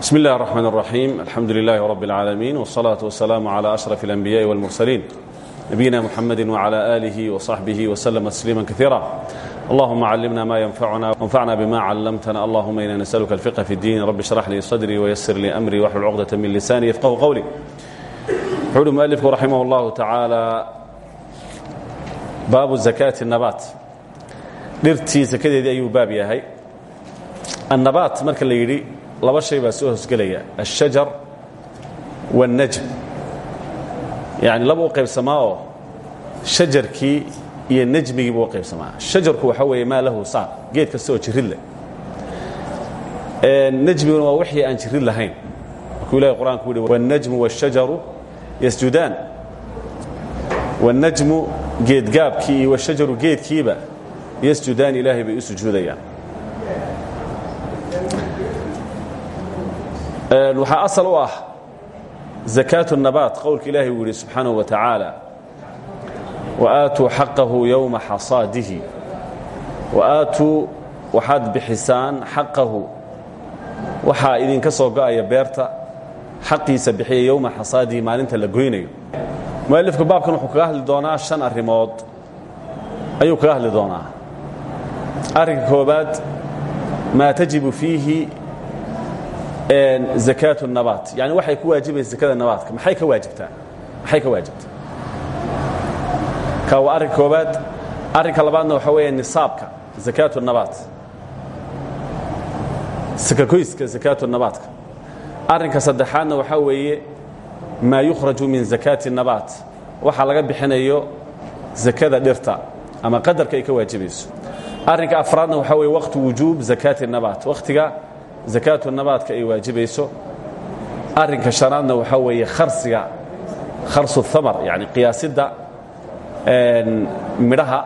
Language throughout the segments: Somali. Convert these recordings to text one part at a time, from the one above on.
بسم الله الرحمن الرحيم الحمد لله رب العالمين والصلاة والسلام على أشرف الأنبياء والمرسلين نبينا محمد وعلى آله وصحبه وسلم تسليما كثيرا اللهم علمنا ما ينفعنا وانفعنا بما علمتنا اللهم إنا نسألك الفقه في الدين رب اشرح لي صدري ويسر لي أمري واحلل عقدة من لساني يفقه قولي حول المؤلف رحمه الله تعالى باب زكاة النبات dhirtii sakadeedii ayuu baab yahay annabaat marka la yidhi laba shay baa soo hosgelaya ashajar waannajm yani laba u qaybsamaa oo shajarkii iyo najmigii buu u qaybsamaa shajarku waxa weeye maa lahu saaq geed kasta oo jirid leh najmiguna waa wixii aan jirid lahayn markuu ilahi qur'anku yihi wاnnajmu wاshajaru yasjudaan wاnnajmu geedgaabkii iyo washajaru geedkiiba yasjudaan ilaahay bay u sujuudayaan waxaa asal u ah zakaatu nabaat qowlka ilaahay uu yidhi subxaanahu wa tacaala waaatuu xaqahu yowma xasaadihi. Waaatuu waxaad bixisaan xaqahu. Waxaa idinka soo go'aya beerta xaqiisa bixiya yowma xasaadihi maalinta la goynayo. Mu'alifku baabkan wuxuu kaga hadli doonaa shan arrimood. Ayuu kaga hadli doonaa. Arrinka koobaad maa tajibu fiihi zakaatu الnabaat yani waxay ku waajibaysa zakada nabaadka maxay ka waajibtaa maxay ka waajibtaa ka waa arrinka koobaad arrinka labaadna waxa weeya nisaabka zakaatu الnabaat sakakoyska zakaatu الnabaadka arrinka saddexaadna waxaa weeye maa yukhraju min zakaati الnabaat waxa laga bixinayo zakada dhirta ama qadarka ay ka waajibayso arrinka afraadna waxaa weye waqtu wujuub zakaati الnabaat wakhtiga zakaatu nabaadka ay waajibayso. Arrinka shanaadna waxaa weeye kharsiga kharsu thamar yani qiyaasidda midhaha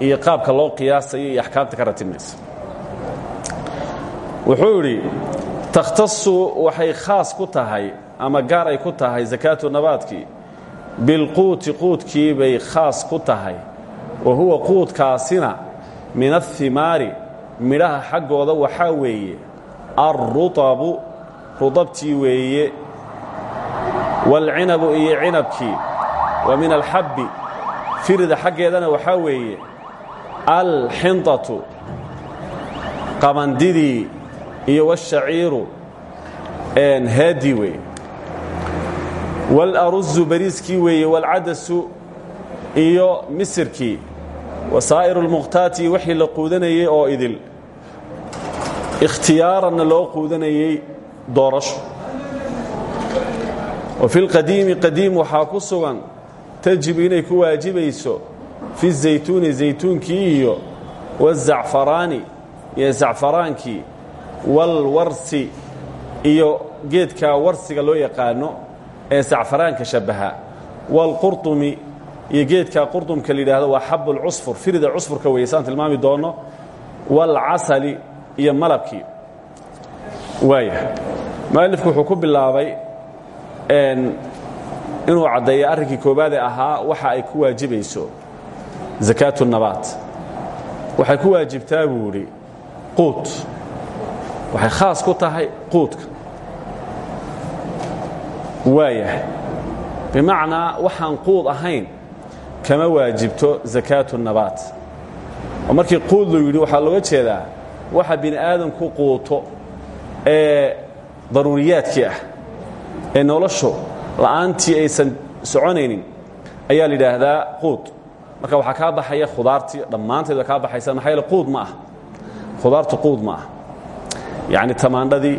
iyo qaabka loo qiyaasayo iyo axkaamta ka ratibmaysa wuxuu idhi takhtasu waxay khaas ku tahay ama gaar ay ku tahay zakaatu nabaadkii bilquuti quudkii bay khaas ku tahay. Wa huwa quudkaasina min ahimaari midhaha xaggooda waxaa weeye alrutabu rudabtii weeye waalcinabu iyo cinabkii wa min alxabbi firida xaggeedana waxaa weeye alxindatu qabandidii iyo wاshaciiru haadii weeye wاlaruzu bariiskii weeye wاlcadasu iyo misirkii wasaa'iru اlmukhtaati wixii la quudanayey oo idil ikhtiyaaranna loo quudanayey doorasho wa fi lqadiimi qadiim waxaa ku sugan tajibu inay ku waajibayso fi zaytuuni zaytuunkii iyo wazacfaraani iyo zacfaraankii walwarsi iyo geedka warsiga loo yaqaano ee zacfaraanka shabbaha waalqurطumi iyo geedka qurطumka la yidhaahdo waa xabu lcusfur firida cusfurka weeye saan tilmaami doono waalcasali iyo malabkii. Waaya mualifku wuxuu ku bilaabay inuu caddeeyo arrinkii koobaade ahaa waxa ay ku waajibayso zakaatu nabaat. Waxay ku waajibtaa buu idhi waxay khaas ku tahay quudka waayahay bimacnaa waxaan quud ahayn kama waajibto zakaatu nabaat. Markii quud luu yidhi waxaa looga jeedaa waxa bini aadamku quuto ee daruuriyaadkii ah ee noloshu la'aantii aysan soconaynin ayaa la quud. Marka waxaa kaa baxaya khudaartii dhammaanteed waa baxaysa maxaa yeele quud ma ah. Khudaartu quud ma ah. Yacni tamaandhadii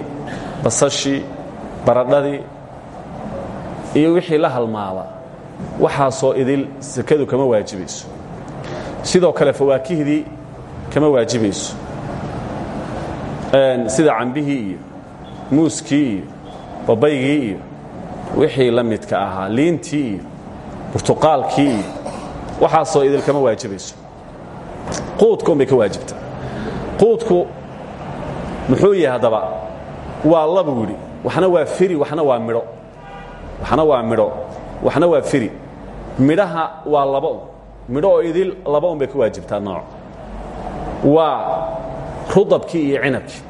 basashii baradhadii iyo wixii la halmaada waxaasoo idil sakadu kama waajibayso sidoo kale fawaakihdii kama waajibayso sida cambihii iyo muuskii iyo babaygii iyo wixii la midka ahaa liintii iyo burtuqaalkii iyo waxaasoo idil kama waajibayso quudka un bay ka waajibtaa quudku muxuu yahay haddaba? Waa labuu yidhi. Waxna waa firi waxna waa midho. Waxna waa midho. Waxna waa firi. Midhaha waa laba un. Midho oo idil laba un bay ka waajibtaa nooc. Waa rudabkii iyo cinabkii.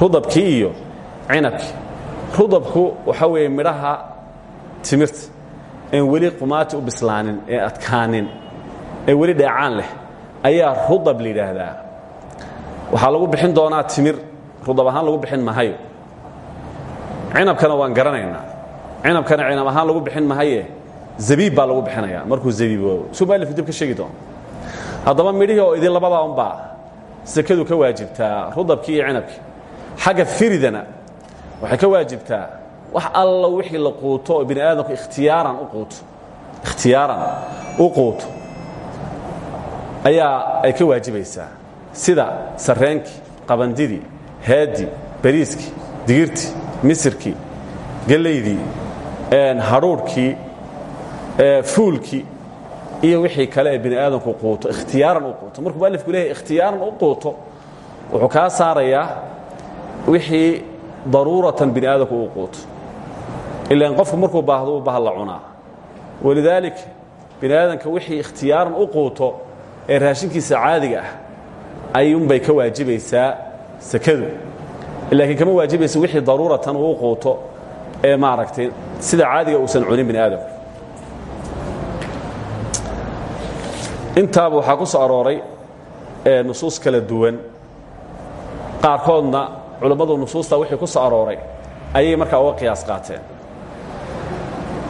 Rudabkii iyo cinabki rudabku waxaa weeye midhaha timirta. Een weli qumaati u bislaanin ee adkaanin ee weli dheecaan leh ayaa rudab la yidhaahdaa. Waxaa lagu bixin doonaa timir. Rudab ahaan lagu bixin mahayo. Cinabkana waan garanaynaa. Cinabkana cinab ahaan lagu bixin mahaye zabiib baa lagu bixinaya markuu zabiiboobo suu mualifku dib ka sheegi doono haddaba midhihii oo idin labadaa unbaa sekadu ka waajibtaa rudabkii iyo cinabkii. Xagga firidana waxay ka waajibtaa wax alla wixii la quuto oo ikhtiyaaran u quuto. Ikhtiyaaran u quuto. Ayaa ay ka waajibaysaa. Sida sarreenkii qabandidii heeddii bariiskii digirtii misirkii gellaydii hadhuudhkii fuulkii iyo wixii kale ee bini aadamku quuto ikhtiyaaran u quuto. Markuu mualifku leeyahay ikhtiyaaran u quuto wuxuu kaa saarayaa wixii daruuratan bini aadamku uu quuto. Ilaan qofku markuu baahdo u bahal la cunaa. Walidaalik bini aadamka wixii ikhtiyaaran u quuto ee raashinkiisa caadiga ah ayuunbay ka waajibaysaa sakadu. Laakiin kama waajibaysa wixii daruuratan uu quuto ee maaragtay sida caadiga uusan cunin bini aadamku intaaba waxaa ku soo arooray nusuus kala duwan. Qaarkoodna culammadu nusuusta wixii ku soo arooray ayay markaa uga qiyaas qaateen.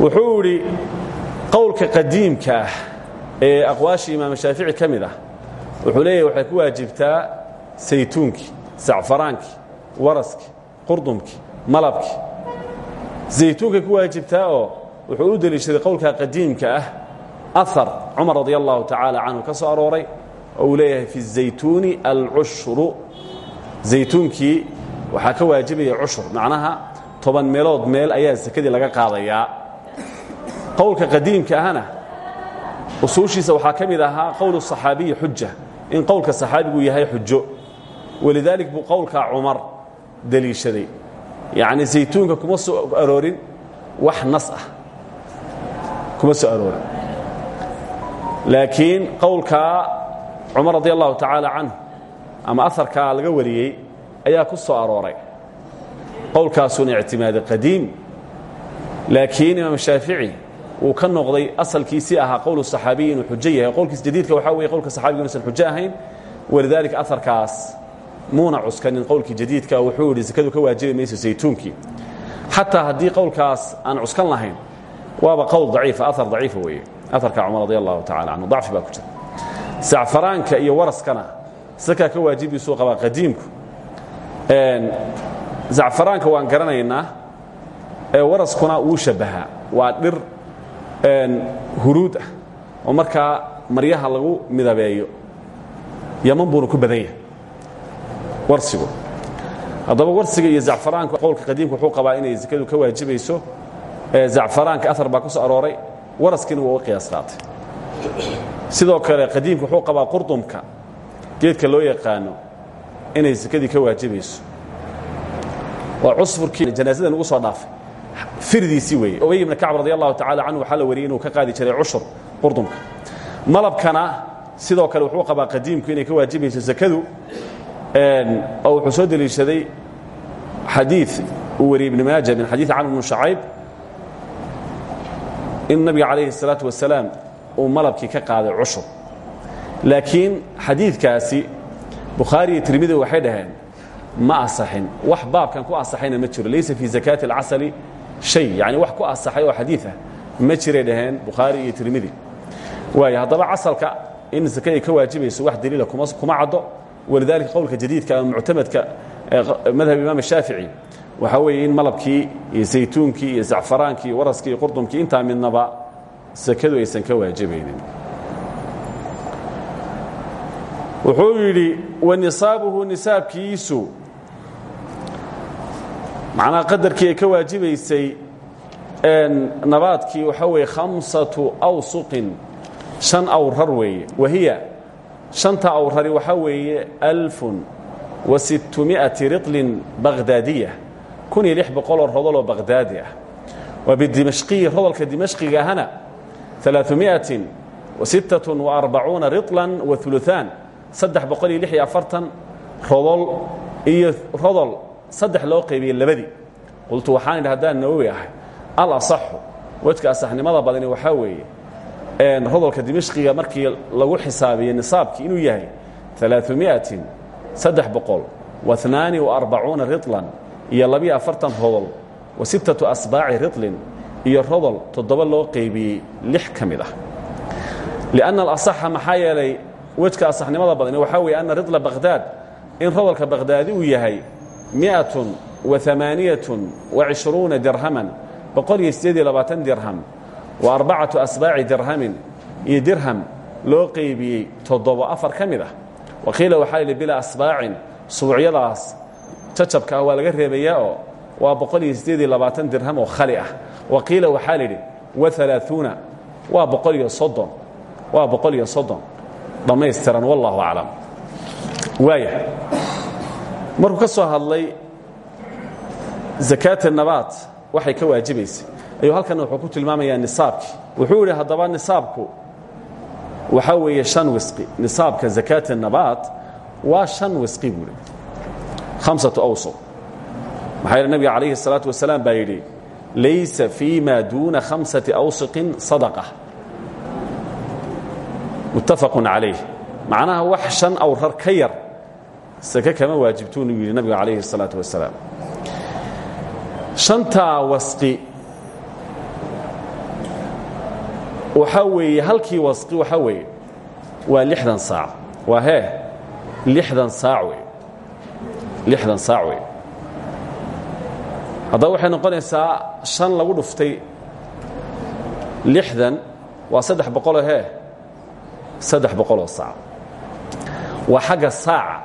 Wuxuu idhi qowlka qadiimka ah ee aqwaashii imaam shaafici ka mid ah wuxuu leeyahy waxay ku waajibtaa saytuunkii sacfaraankii waraskii qurdumkii malabkii zaytuunkay ku waajibtaa oo wuxuu u deliishaday qowlka qadiimka ah aar cumar radi allahu tacaala ka soo arooray oo fi zaytuuni alcushru zaytuunkii waxaa ka waajibaya cushur macnaha toban meelood meel ayaa sakadii laga qaadayaa qowlka qadiimka ahna usuushiisa waxaa ka mid ahaa qowl صaxaabiyi in qowlka صaxaabigu yahay xujo walidaalik buu qowlkaa cumar deliishaday. Yacni zaytuunka kuma soo aroorin wax nas ah. Kuma soo aroorin laakiin qowlkaa cumar radi allahu tacaala ama aharkaa laga wariyey ayaa ku soo arooray. Qowlkaasuuna ictimaaday qadiim. Laakiin imaam shaafici wuu ka noqday asalkiisii ahaa qowl صaxaabiyi inuu qowlkiis jadiidka waxaa weye qowlka saxabiga inuusan xujo ahayn. Walidaalika muuna cuskanin qowlkii jadiidka wuxuu sakadu ka waajibi mayso saytuunkii xataa qowlkaas aan cuskan lahayn waaba qowl daciifa ahar daciifa weeye aharka cumar radi allahu tacala canhu dacfi baa ku jira. Sacfaraanka iyo waraskana sakaa ka waajibiisuu qabaa qadiimku. Zacfaraanka waan garanaynaa ee waraskuna wuu shabbahaa waa dhir huruud ah oo markaa maryaha lagu midabeeyo yaman buuna ku badan yahay. Warsigu. Haddaba warsiga iyo zacfaraanku qowlka qadiimka wuxuu qabaa inay sakadu ka waajibayso zacfaraanka ahar baa ku soo arooray waraskiina waa uga qiyaas qaatay. Sidoo kale qadiimka wuxuu qabaa qurdumka geedka loo yaqaano inay sakadii ka waajibayso waa cusfurkii janaasada nugu soo dhaafay. Firdiisii weeye. Ubay ibna kacb radi allahu tacala canhu waxaa la wariyey inuu ka qaadi jiray cushur qurdumka. Malabkana sidoo kale wuxuu qabaa qadiimku inay ka waajibayso sakadu oo wuxuu soo deliishaday xadii uu wariyey ibn maaja min xadiid camr bnu shacayb in nabiga calayhi الsalaaةu wasalaam uu malabkii ka qaaday cushur laakiin xadiidkaasi bukhaari iyo tirmidi waxay dhaheen ma asaxin wax baabkan ku asaxayna ma jiro laysa fii zakaati اlcasali shay yani wax ku asaxay oo xadiid ah ma jiray dhaheen bukhaari iyo tirmidi waayo haddaba casalka in sake ay ka waajibayso wax daliila kuma caddo walidaalika qowlka jadiidka ama muctamadka madhab imaam الshaafici waxaa weeye in malabkii iyo saytuunkii iyo zacfaraankii waraskii qurdumkii intaa midnaba sakadu aysan ka waajibaynin. Wuxuu yidhi wanisaabuhu nisaabkiisu. Macnaha qadarkii ka waajibaysay nabaadkii waxaa weeye khamsatu awsuqin shan awrar weeye. Wahiya shanta awrari waxaa weeye alfun wa sittumi'ati riطlin bakhdaadiya kun iyo lix boqoloo rodoloo bakhdaadi ah waa bidimashqiyi rodolka dimashqiga ahana alaaثumiatin wa sittatun wa arbacuuna riطlan wa uluثaan saddex boqol iyo lix iyo afartan rodol iyo rodol saddex loo qaybiyey labadii qultu waxaan idhi haddaan nawowi ahay alasaxu wejka asaxnimada badani waxaa weeye rodolka dimashqiga markii lagu xisaabiye nisaabkii inuu yahay alaaثumiatin saddex boqol waثnaani وarbacuuna ridlan iyo labiyo afartan wa sittatu asbaaci ridlin iyo rodol toddoba loo qaybiyey lix ka mid ah. Lianna alasaxa maxaa yeelay badani waxaa weeye anna ridla bakhdaad in rodolka bakhdaadi uu yahay mi'atun wa amaaniyatun wa cishruuna dirhaman boqol iyo siddeed dirham wa arbacatu asbaaci dirhamin iyo dirham loo qaybiyey toddobo afar ka mid ah. Waqiila waxaa yidhi bilaa asbaacin jacabka ah waa laga reebayaa oo waa boqol iyo sideed iyo labaatan dirham oo khali ah. Wa qiila waxaa la yidhi wa alaaثuuna waa boqol iyo soddon waa boqol iyo soddon. Dhammaystiran wallahu aclam. Waaya. Markuu ka soo hadlay zakaat nabaat waxay ka waajibaysay. Ayuu halkana wuxuu ku tilmaamayaa nisaabkii wuxuu yidhi haddaba nisaabku waxaa weeye shan wisqi. Nisaabka zakaat nabaat waa shan wisqi buu yidhi khamsatu awsuq maxaa yeele nabiga calayhi الsalaatu wasalaam baa yidhi laysa fii ma duuna khamsati awsiqin sadaqa muttafaqun calayh macnaha wax shan awrar ka yar sake kama waajibtuunu yidhi nabiga calayhi الsalaatu wasalaam shantaa wasqi waxaa weeye halkii wasqi waxaa weeye waa lixdan saac waa hee lixdan saac wey lixdan saac wey haddaba waxay noqonaysaa shan lagu dhuftay. Lixdan waa saddex boqoloo hee saddex boqoloo saac. Waa xagga saaca.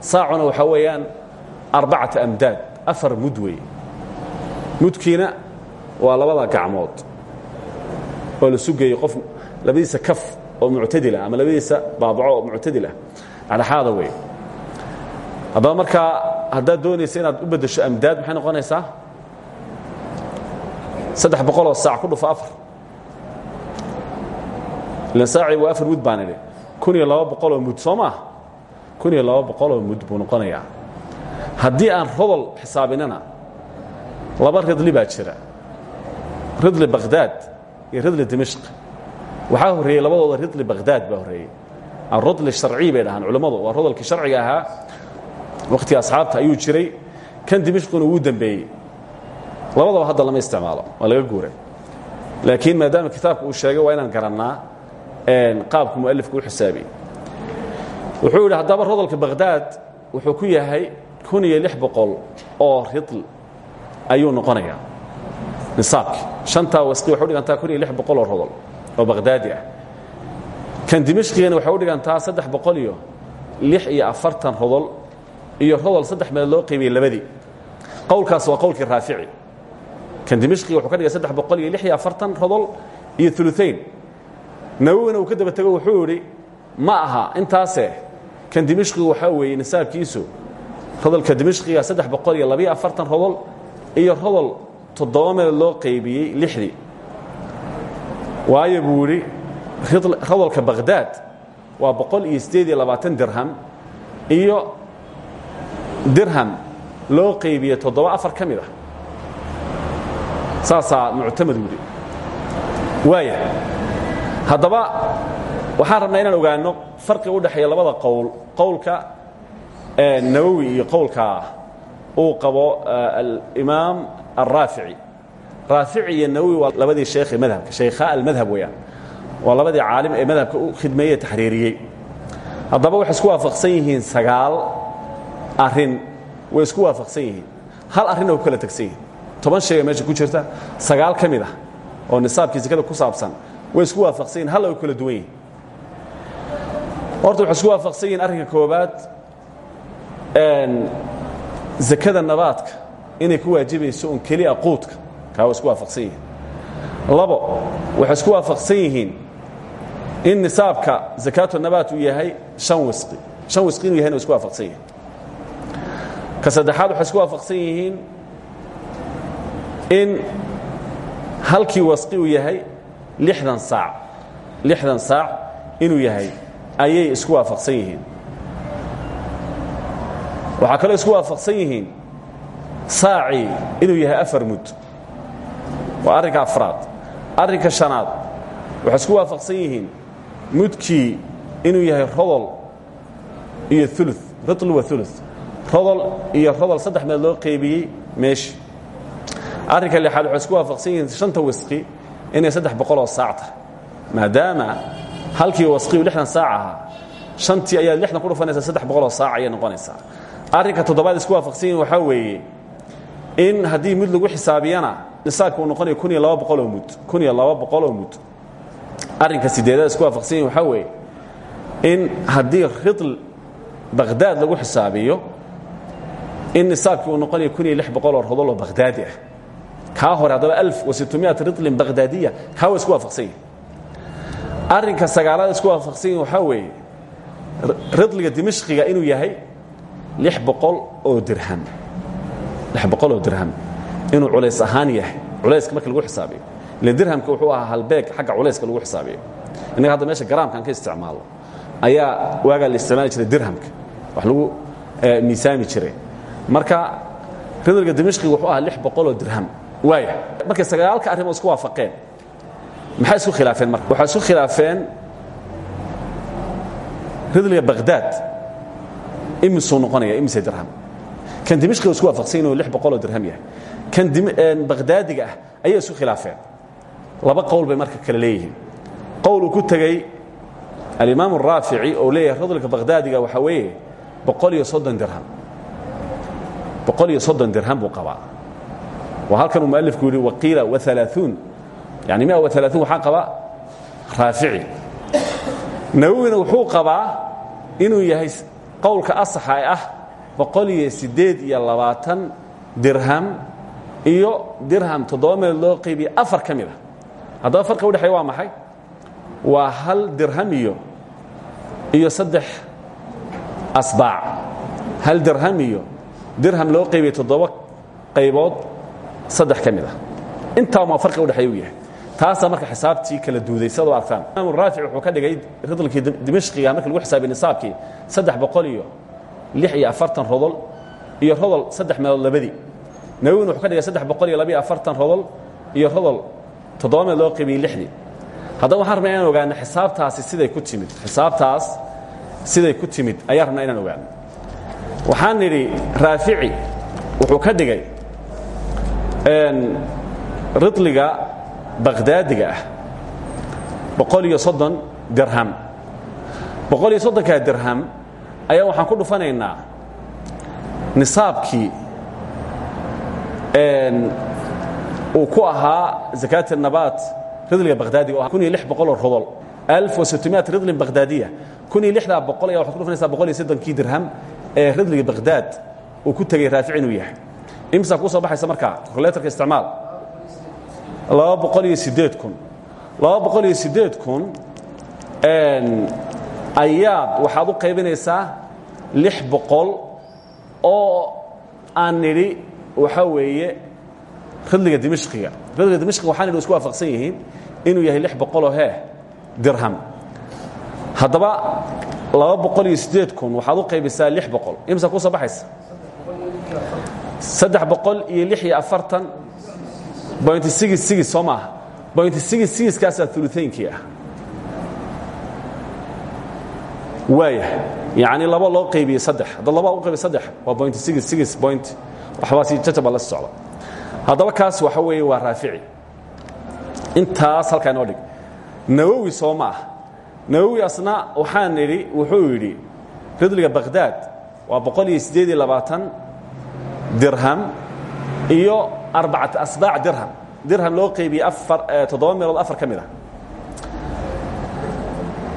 Saacuna waxaa weeyaan arbacata amdaad afar mud mudkiina waa labada gacmood oo la sugeeyey qof labadiisa kaf oo muctadilah ama labadiisa baabaco oo muctadilah adhaxaada wey haddaba markaa haddaad doonaysa inaad u beddesho amdaad maxay noqonaysaa? Saddex boqoloo saac ku dhufo afar. Ilan saacii waa afar mud baan idhi. Kun iyo laba boqoloo mud soo maaha kun iyo laba boqoloo mud buu noqonayaa. Haddii aan rodol xisaabinana laba ridli baa jira. Ridli bakhdaad iyo ridli dimashq waxaa horreeyey labadooda ridli bakhdaad baa horreeyey alrodli sharciy bay dhahaan culammadu waa rodolkii sharciga ahaa wakhtiga asxaabta ayuu jiray. Kan dimashquna wuu dembeeyey labadaba hadda lama isticmaalo waa laga guuray. Laakiin maadaama kitaabka uu sheegay waa inaan garannaa qaabku mualifku u xisaabiyey. Wuxuu yidhi haddaba rodolka bakhdaad wuxuu ku yahay kun iyo lix boqol oo ridl ayuu noqonayaa. Nisaabki. Shantaa wasqi waxay u dhigantaa kun iyo lix boqol oo rodol oo bakhdaadi ah. Kan dimashqigana waxay u dhigantaa saddex boqol iyo lix iyo afartan rodol iyo rodol saddex meelood loo qiimiyey labadii. Qowlkaas waa qowlkii raafici. Kan dimashqiga wuxuu ka dhigay saddex boqol iyo lix iyo afartan rodol iyo uluain nawowina uu ka daba tego wuxuu yidhi ma aha intaase. Kan dimashqigu waxaa weeye nisaabkiisu rodolka dimashqiga saddex boqol iyo labiyo afartan rodol iyo rodol toddoba meelood loo qaybiyey lixdii. Waayo buu yidhi rodolka bakhdaad waa boqol iyo siddeed iyo labaatan dirham iyo dirham loo qaybiyey toddoba afar ka mid ah. Waaya haddaba waxaan rabnaa inaan ogaano farqiga u dhexeeya labada qowl. Qowlka nawowi iyo qowlka uu qabo alimaam alraafici raafici iyo nawowi waa labadii sheekhe madhabka shaykhaa almadhab weeyaan. Waa labadii caalim ee madhabka u khidmeeye taxriiriyey haddaba waxay isku waafaqsan yihiin sagaal arrin way isku waafaqsan yihiin. Hal arrin oo ku kala tegsan yihiin. Toban shay meesha ku jirta sagaal ka mid ah oo nisaabkii sekada ku saabsan way isku waafaqsan yihiin hal ay kala duwan yihiin horta waxay isku waafaqsan yihiin arrinka koobaad zakada nabaadka inay ku waajibayso un keliya quudka kaa way isku waafaqsan yihiin. Labo waxay isku waafaqsan yihiin in nisaabka zakaatu nabaat uu yahay an wisqi. Shan wisqi inuu yahayna way isku waafaqsan yihiin ka saddexaad waxay isku waafaqsan yihiin in halkii wasqi uu yahay lixdan saac. Lixdan saac inuu yahay ayay isku waafaqsan yihiin. Waxaa kaloo isku waafaqsan yihiin saacii inuu yahay afar mud. Waa arrinka afraad. Arrinka shanaad waxay isku waafaqsan yihiin mudkii inuu yahay rodol iyo ulu ritl wa ulu rodol iyo rodol saddex meed loo qaybiyey meeshi. Arrinka lixaad waxay isku waafaqsan yihiin shanta wasqi inay saddex boqoloo saac tahay. Maadaama halkii wasqiyu lixdan saac ahaa shantii ayaad lixdan ku dhufanaysaa saddex boqoloo saac ayay noqonaysaa. Arrinka toddobaad isku waafaqsan yihiin waxaa weeye in haddii mud lagu xisaabiyana nisaabka uu noqonayo kun iyo laba boqoloo mud kun iyo laba boqoloo mud. Arrinka sideedaad isku waafaqsan yihiin waxaa weeye in haddii ridl bakhdaad lagu xisaabiyo in nisaabkii uu noqonayo kun iyo lix boqoloo rodol oo bakhdaadi ah kaa hore haddaba alf wa sittumiat ridlin bakhdaadiya kaa waa isku waafaqsan yihiin arrinka sagaalaad isku waafaqsan yihiin waxaa weeye ridliga dimashqiga inuu yahay lix boqol oo dirham lix boqol oo dirham inuu culays ahaan yahay culayska marka lagu xisaabiyo ile dirhamka wuxuu ahaa halbeeg xagga culayska lagu xisaabiyo innaga hadda meesha garaamkan ka isticmaalo ayaa waagaa la isticmaali jiray dirhamka wax lagu miisaami jiray marka ridliga dimashqiga wuxuu ahaa lix boqol oo dirham. Waaya markay sagaalka arrimood isku waafaqeen. Maxay isku khilaafeen marka? Waxay isku khilaafeen ridliga bakhdaad imisuu noqonaya imise dirham. Kan dimashqiga isku waafaqsan inuu lix boqoloo dirham yahay. Kan bakhdaadiga ah ayay isku khilaafeen. Laba qowl bay marka kale leeyihiin. Qowl uu ku tegey alimaam araafici oo leeyahay ridliga bakhdaadiga waxaa weeye boqol iyo soddon dirham boqol iyo soddon dirham buu qabaa. Waa halkan uu mualifku yidhi waqiila waalaauun yani mia waalaauun waxaa qaba raafici. Nawowina wuxuu qabaa inuu yahay qowlka asaxa ee ah boqol iyo siddeed iyo labaatan dirham iyo dirham toddoba meelood loo qaybiye afar ka mid a haddaba farqiga udhexeeya waa maxay? Waa hal dirham iyo iyo saddex asbaac. Hal dirham iyo dirham loo qaybiye toddoba qaybood saddex ka mid ah. Intaama farqiga udhexeeya u yahay. Taasaa marka xisaabtii kala duuday sad artaan imaam raafic wuxuu ka dhigay ridlkii dimashqiga marka lagu xisaabiye nisaabkii saddex boqol iyo lix iyo afartan rodol iyo rodol saddex meelood labadii. Nawowina wuxuu ka dhigay saddex boqol iyo labiyo afartan rodol iyo rodol toddoba meed loo qaybiyey lixdii. Haddaba waxaan rabnaa inaan ogaano xisaabtaasi siday ku timid. Xisaabtaas siday ku timid. Ayaan rabnaa inaan ogaano waxaan nidhi raafici wuxuu ka dhigay ridliga bakhdaadiga ah dirham. Soddonkaa dirham ayaa waxaan ku dhufanaynaa nisaabkii uu ku ahaa zakaat nabaat ridliga bakhdaadiga oo rodol ridlin bakhdaadiya ayaa waxaad ku dhufanaysaa soddonkii dirham ee ridliga bakhdaad uu ku tegey raafic inuu yahay. Imsaa kuu soo baxaysa markaa kolleetarka isticmaal. Laba boqol iyo siddeed kun. Laba boqol iyo siddeed kun ayaad waxaad u qaybinaysaa lix boqol oo aan nidhi waxaa weeye ridliga dimashqiga. Ridliga dimashqiga waxaa nidhi isku waafaqsan yihiin inuu yahay lix boqoloo hee dirham. Haddaba laba boqol iyo siddeed kun waxaad u qaybisaa lix boqol. Imsa kuu soo baxaysa? Saddex boqol iyo lix iyo afartan bointi sigis sigis soo maaha bointi sigis sigiskaasaa ulutaynkii ah. Waaya yacni laba loo qaybiyey saddex. Hadda laba u qaybiy saddex waa bointi sigis sigis point waxbaa si jajaba la socda. Haddaba kaas waxa weeye waa raafici. Intaas halkaa inoo dhig. Nawowi soo ma ah nawowi asna waxaan nidhi wuxuu yidhi ridliga bakhdaad waa boqol iyo siddeed iyo labaatan dirham iyo arbacata asbaac dirham. Dirham loo qaybiyey afar toddoba meelood afar ka mid ah.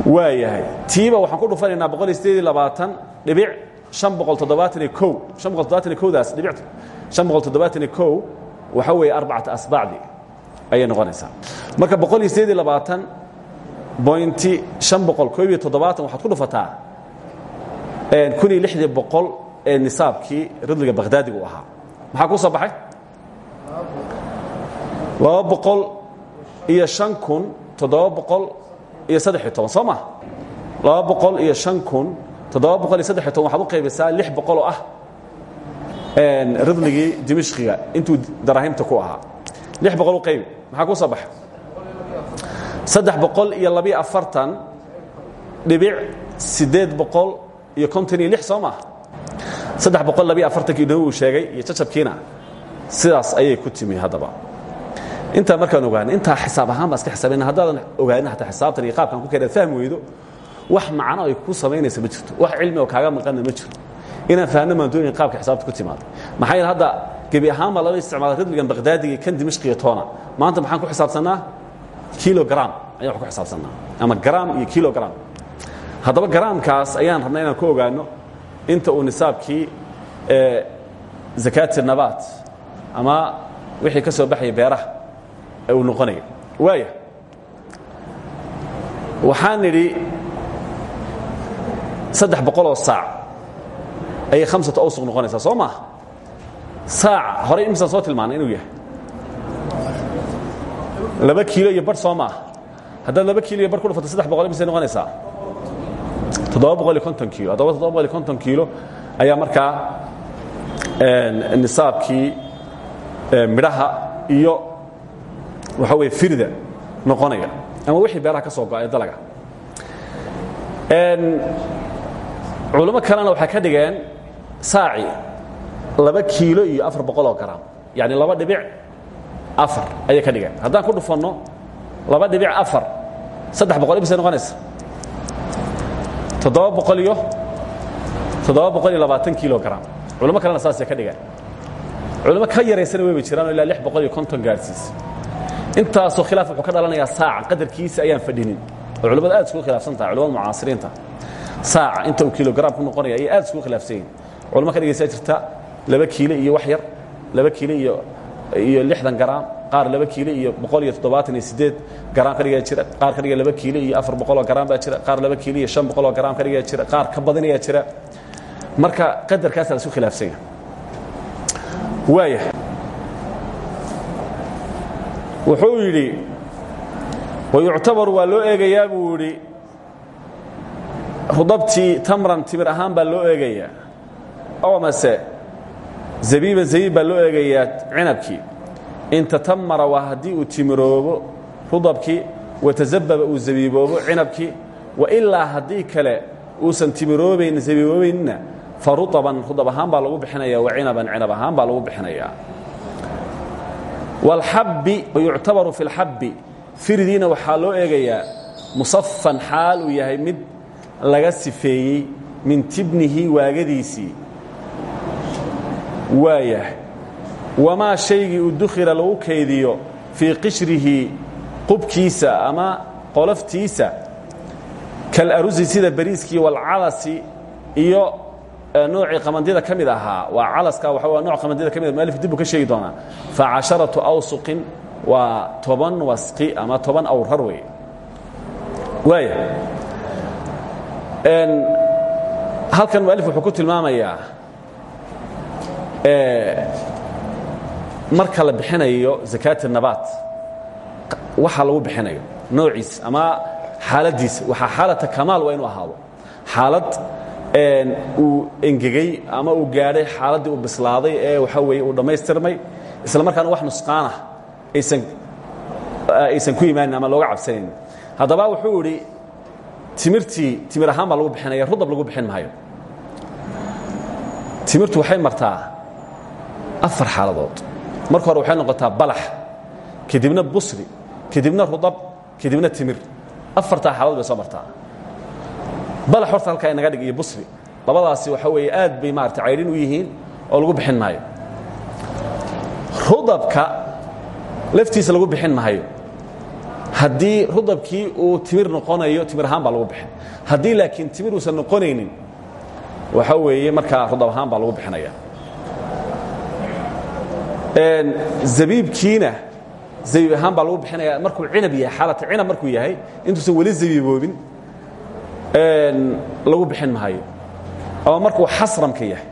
Waa yahay. Tiiba waxaan ku dhufanaynaa boqol iyo sideed iyo labaatan dhibic an boqol toddobaatan iyo o an boqol toddobaatan iyo kodaas dhibic an boqol toddobaatan iyo kow waxa weeye arbacata asbaacdii ayay noqonaysaa. Marka boqol iyo sideed iyo labaatan bointi an boqol koob iyo toddobaatan waxaad ku dhufataa kun iyo lixdii boqol ee nisaabkii ridliga bakhdaadiga u ahaa. Maxaa kuu soo baxay? Laba boqol iyo an kun toddoba boqol iyo saddexiyo toban soo ma? Laba boqol iyo an kun toddoba boqol iyo saddexiyo toban waxaad u qaybisaa lix boqol oo ah ridligii dimishkiga intuu daraahimta ku ahaa. Lix boqol u qaybi maxaa ku soo baxa saddex boqol iyo labiyo afartan dhibic siddeed boqol iyo konton iyo lix soo maaha saddex boqol labiyo afartankii uu sheegay iyo jacabkiina sidaas ayay ku timi haddaba. Intaa markaan ogaana intaa xisaab ahaan baa iska xisaabina haddaadan ogaanin hataa xisaabtan iyo qaabkan ku keenaad fahmi weydo wax macno ay ku samaynaysa ma jirto. Wax cilmi oo kaaga maqanna ma jiro inaan fahno maan doonayn qaabka xisaabta ku timaada maxaa yeele hadda gebi ahaan baa laba isticmaala ridligan baqdaadiga kan dimishqiya toona. Maanta maxaan ku xisaabsannaa kilogram ayaan wax ku xisaabsannaa ama gram iyo kilogram. Haddaba garaamkaas ayaan rabnaa inaan ku ogaano inta uu nisaabkii zakaati nabaat ama wixii ka soo beeraha ee uu noqonaya waaya waxaan nidhi saddex saac ayay khamsatu awsuq noqonaysaa soo maaha? Saaca horey imisaan soo tilmaanay inuu yahay laba kiilo iyo bar soo maaha haddaad laba kiilo iyo bar ku dhufato saddex boqol imisay noqonaysaa? Toddoba boqol iyo konton kiilo haddaba toddoba boqol iyo konton kiilo ayaa markaa nisaabkii midhaha iyo waxa weye firda noqonaya. Ama wixii beeraha ka soo go'ay dalaga culamo kalena waxay ka dhigeen saaci laba kiilo iyo afar boqoloo garam yani laba dhibic afar ayay ka dhigeen. Haddaan ku dhufanno laba dhibic afar saddex boqol imisay noqonaysa. Toddoba boqol iyo toddoba boqol iyo labaatan kilo gram culamo kalena saasay ka dhigeen. Culamo ka yaraysana weyba jiraan ilaa lix boqol iyo konton gaadhsiisa intaasoo khilaaf wuxuu ka dhalanayaa saaca qadarkiisa ayaan fadhinin. Oo culamada aad iskugu khilaafsan tahay culamada mucaasiriinta. Saaca inta uu kilogram ku noqonaya ayay aad iskugu khilaafsan yihiin culamo ka dhigaysaa jirta laba kiilo iyo wax yar laba kiilo iyo iyo lixdan garaam qaar laba kiilo iyo boqol iyo toddobaatan iyo sideed garaam ka dhigaya jira qaar ka dhigaya laba kiilo iyo afar boqoloo garaam baa jira qaar laba kiilo iyo shan boqoloo garaam ka dhigaya jira qaar ka badanayaa jira. Marka qadarkaasaa la isku khilaafsan yahay. Waaya wuxuu yidhi wayuctabaru waa loo eegayaa buu yidhi rudabtii tamran timir ahaan baa loo eegayaa. Oo mase zabiiban zabiib baa loo eegayaa cinabkii. In tatamara waa haddii uu timiroobo rudabkii watasababa uu zabiiboobo cinabkii wailaa haddii kale uusan timiroobayn zabiiboobaynina fa ruaban rudab ahaan baa lagu bixinaya wa cinaban cinab ahaan baa lagu bixinayaa. Wاlxabbi wayuctabaru fi اlxabbi firdiina waxaa loo eegayaa musafan xaal uu yahay mid laga sifeeyey min tibnihi waagadiisii waayah wamaa shaygii udukhira lagu kaydiyo fii qishrihi qubkiisa ama qoloftiisa kalarusi sida bariiskii walcalasi iyo noocii qamandida ka mid ahaa. Waa calaska waa nooc qamandida ka mid dib ka sheegi doonaa. Fa casharatu awsuqin waa toban wasqi ama toban awrar wey waaya halkan mualif wuxuu ku tilmaamayaa marka la bixinayo zakaat nabaat waxa lagu bixinayo noociis ama xaaladiisa waxaa xaalata kamaal waa inuu ahaado. Xaalad uu engegey ama uu gaadhay xaaladdii uu bislaaday ee waxaa weeye uu dhammaystirmay isla markaana wax nusqaanah aysan aysan ku imaanin ama looga cabsanayn. Haddaba wuxuu idhi timirtii timir ahaan baa lagu bixinaya rudab lagu bixin maayo. Timirtu waxay martaa afar xaaladood. Marka hore waxay noqotaa balax kadibna busri kadibna rudab kadibna timir. Afartaa xaaladood bay soo martaa. Balax horta halkaa inaga dhig iyo busri. Labadaasi waxa weeye aad bay maarata caydhin u yihiin oo lagu bixin maayo. Rudabka laftiisa lagu bixin maayo. Haddii rudabkii uu timir noqonayo timir ahaan baa lagu bixin. Haddii laakiin timir uusan noqonaynin waxa weeye markaa rudab ahaan baa lagu bixinaya zabiibkiina zabiib ahaan baa lagu bixinaya markuu cinab yahay xaalata cinab markuu yahay intuusan weli zabiiboobin lagu bixin maayo. Ama markuu xasramka yahay.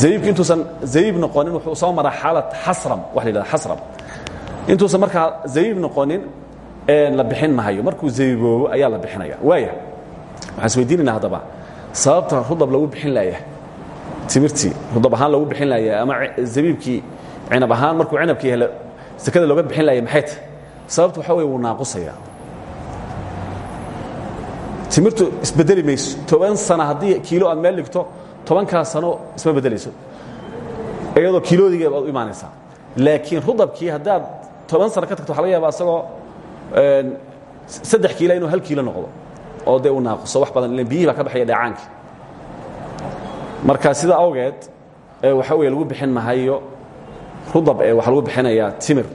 Zabiibki intuusan zabiib noqonin wuxuu soo maraa xaalad xasram wax la yidhahda xasram. Intuusan markaa zabiib noqonin la bixin maayo. Markuu zabiiboobo ayaa la bixinaya waaya waxaan isweydiinayna haddaba sababta rudab lagu bixin layahay timirtii rudab ahaan loogu bixin laaya ama zabiibkii cinab ahaan markuu cinabkii helo sekada looga bixin laaya maxay tahay sababtu waxa wey wuu naaqusaya. Timirtu isbedeli mayso. Toban sano haddii kiilo aad meel dhigto tobankaa sano isma bedelayso iyadoo kiiloodigii baad u imaanaysaa. Laakiin rudabkii haddaad toban sano ka tagto waxa laga yaaba asagoo saddex kiila inuu hal kiilo noqdo oo dee uu naaquso wax badan ilan biyihii baa ka baxaya dheecaankii marka sida awgeed waxa weye lagu bixin mahayo rudab ee waxaa lagu bixinayaa timir.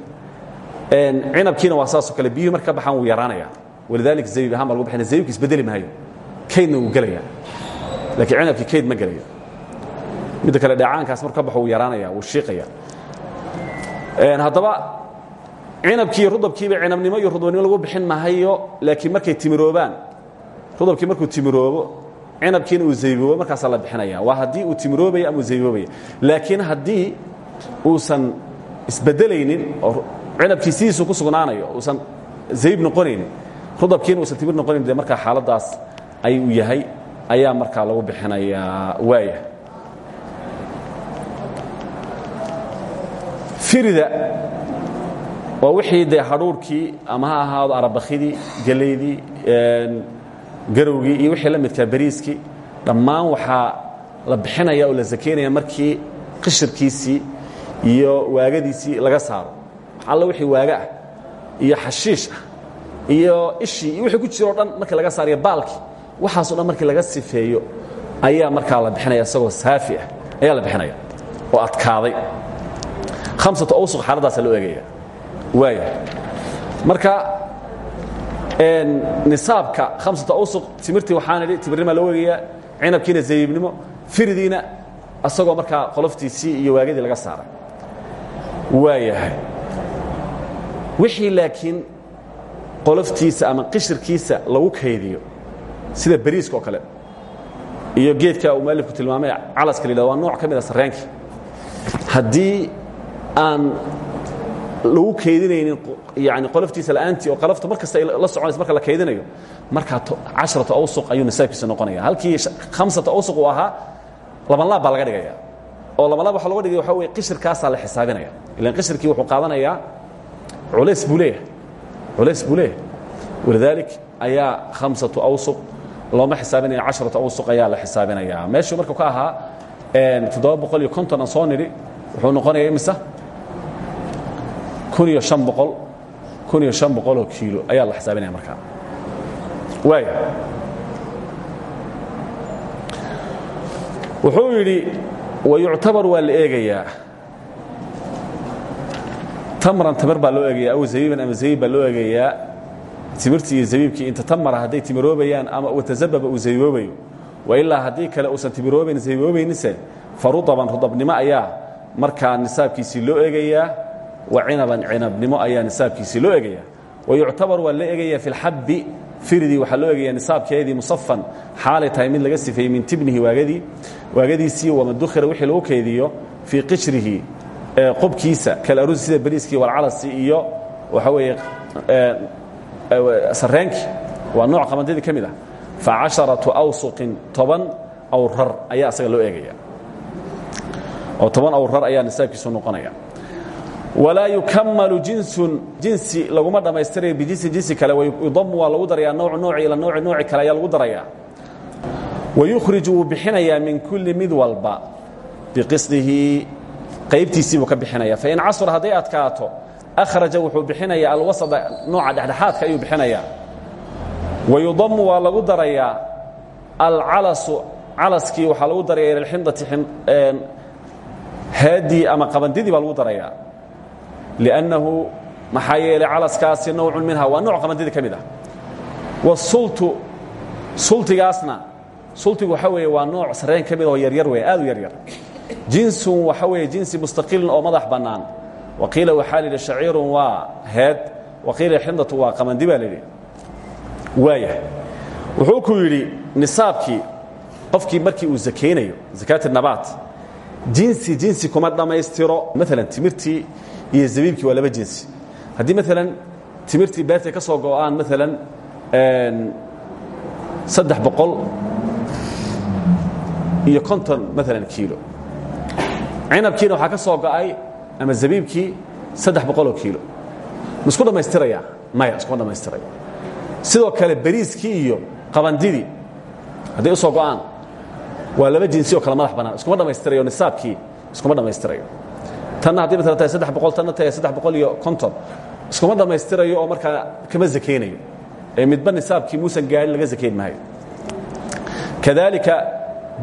Cinabkiina waa saasoo kale biyuhi marka ka baxaan wuu yaraanaya. Walidaalika zabiib ahaan baa lagu bixinaya zabibki isbedeli maayo kaydna wuu gelaya laakiin cinabkii kayd ma gelayo. Midda kale dheecaankaas markuu ka baxo wuu yaraanaya wuu shiiqaya haddaba cinabkii rudabkiiba cinabnimo iyo rudabnimo lagu bixin mahayo laakiin markay timiroobaan rudabkii markuu timiroobo cinabkiina uu zayboobo markaasaa la bixinaya waa haddii uu timiroobaya ama uu zayboobaya laakiin haddii uusan isbedelaynin oo cinabkii sidiisuu ku sugnaanayo uusan zayb noqonaynin rudabkiina uusan timir noqonayn dee markaa xaaladdaas ayuu yahay ayaa markaa lagu bixinayaa waaya firida waa wixii dee hadhuurkii ama ha ahaado arabakhidii gelaydii garowgii iyo wixii la midkaa bariiskii dhammaan waxaa la bixinaya oo la sakaynaya markii qishirkiisii iyo waagadiisii laga saaro. Alla wixii waaga ah iyo xashiish ah iyo ishii iyo wixii ku jiro o dhan markii laga saariyo baalkii waxaaso dhan markii laga sifeeyo ayaa markaa la bixinaya isagoo saafi ah ayaa la bixinaya oo adkaaday. Hamsatu awsuq xaaladdaasa loo eegaya waaya marka nisaabka hamsatu awsuq timirtii waxaan idhi timirnimaa loo eegayaa cinabkiina zayiibnimo firidiina asagoo markaa qoloftiisii iyo waagadii laga saaray waayahay wixii laakiin qoloftiisa ama qishirkiisa lagu kaydiyo sida beriiska oo kale iyo geedka uu mualifku tilmaamay calaska la yidhahdo waa nooc ka mid a sarreenkii. Haddii aan lagu kaydinaynin yani qoloftiisa la'aantii oo qalaftu mar kasta ay la soconaysa marka la kaydinayo markaa casharatu awsuq ayuu nisaabkiisa noqonaya halkii khamsata awsuq uu ahaa laban laab baa laga dhigaya oo laban laab waxa loga dhigaya waxa weye qishirkaasaa la xisaabinaya. Ilan qishirkii wuxuu qaadanayaa culays buu leeyahay. Culays buu leeyahay. Walidalik ayaa khamsatu awsuq looma xisaabinaya casharatu awsuq ayaa la xisaabinaya. Meeshuu marka ka ahaa toddoba boqol iyo konton aan soo nidhi wuxuu noqonaya imisa kun iyo ayaa la xisaabinaya markaa waaya wuxuu yidhi wayuctabar waa la eegayaa. Tamran tamir baa loo eegaya aw zabiiban ama zabiib baa loo eegayaa. Timirtii iyo zabiibkii inta tamara hadday timiroobayaan ama watasababa uu zayboobayo wailaa haddii kale uusan timiroobayn zayboobayninse farudaban rudabnimo ayaa markaa nisaabkiisii loo eegayaa wa cinaban cinabnimo ayaa nisaabkiisii loo eegaya. Wayuctabar waa la eegaya fi lxabbi firidii waxaa loo eegaya nisaabkeedii musafan xaalay tahay mid laga sifeeyey min tibnihi waagadii waagadiisii wamadukhira wixii lagu kaydiyo fii qishrihi qubkiisa. Kalarusi sida beriiskii walcalasi iyo waxa weeye sarreenkii waa nooc qamandadii ka mid ah. Fa casharatu awsuqin toban awrar ayaa asaga loo eegaya. Oo toban awrar ayaa nisaabkiisu noqonaya walaa yukamalu jinsun jinsi laguma dhammaystirayo bijinsin jinsi kale wayudamu waa lagu darayaa nooc nooci ila nooci nooci kale ayaa lagu darayaa. Wayukhriju wuu bixinayaa min kulli mid walba biqisdihi qaybtiisii buu ka bixinaya fain casura hadday adkaato akhraja wuxuu bixinayaa alwasada nooca dhexdhexaadka ayuu bixinayaa. Wayudamu waa lagu darayaa alcalasu calaskii waxaa lagu daraya ila alxindati haadii ama qabandidii baa lagu darayaa liannahu maxaa yeelay calaskaasi nowcun minha waa nooc qabandidii ka mid ah wasultu sultigaasna sultigu waxa weeye waa nooc sarreen ka mid oo yaryar wey aad u yaryar jinsun waxa weeye jinsi mustaqilin oo madax bannaan waqiila waxaa la yidhi shaciirun waa heed waqiila xindatu waa qamandi baa la yidhi waaya wuxuu ku yidhi nisaabkii qofkii markii uu zakaynayo zakaati nabaat jinsi jinsi kuma dhammaystiro maalan timirtii iyo zabiibkii waa laba jinsi haddii maalan timirtii beertay ka soo go'aan maalan saddex boqol iyo konton maalan kiilo. Cinabkiina waxaa ka soo go'ay ama zabiibkii saddex boqoloo kiilo. Ma isku dhammaystirayaa? Maya iskuma dhammaystirayo sidoo kale bariiskii iyo qabandidii hadday u soo go'aan waa laba jinsi oo kale madax bannaan. Iskuma dhammaystirayo nisaabkii iskuma dhammaystirayo tanna hadday matala tahay saddex boqol tanna tahay saddex boqol iyo konton. Iskuma dhammaystirayo oo markaa kama zakaynayo ee midba nisaabkii muusan gaadhin laga zakayn maayo. Kadaalika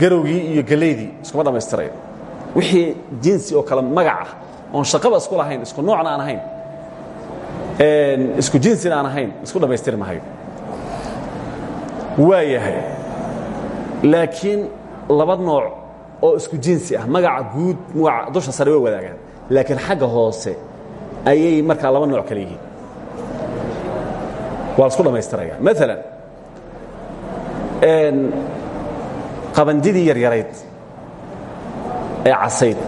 garowgii iyo gelaydii iskuma dhammaystirayo. Wixii jinsi oo kale magac ah oon shaqaba isku lahayn isku noocna aan ahayn isku jinsina aan ahayn isku dhammaystiri mahayo waa yahay laakiin laba nooc oo isku jinsi ah magaca guud magaca dusha sare way wadaagaan laakiin xagga hoose ayay markaa laba nooc kale yihiin. Waa la isku dhammaystiraya maalan qabandidii yaryarayd ee casayd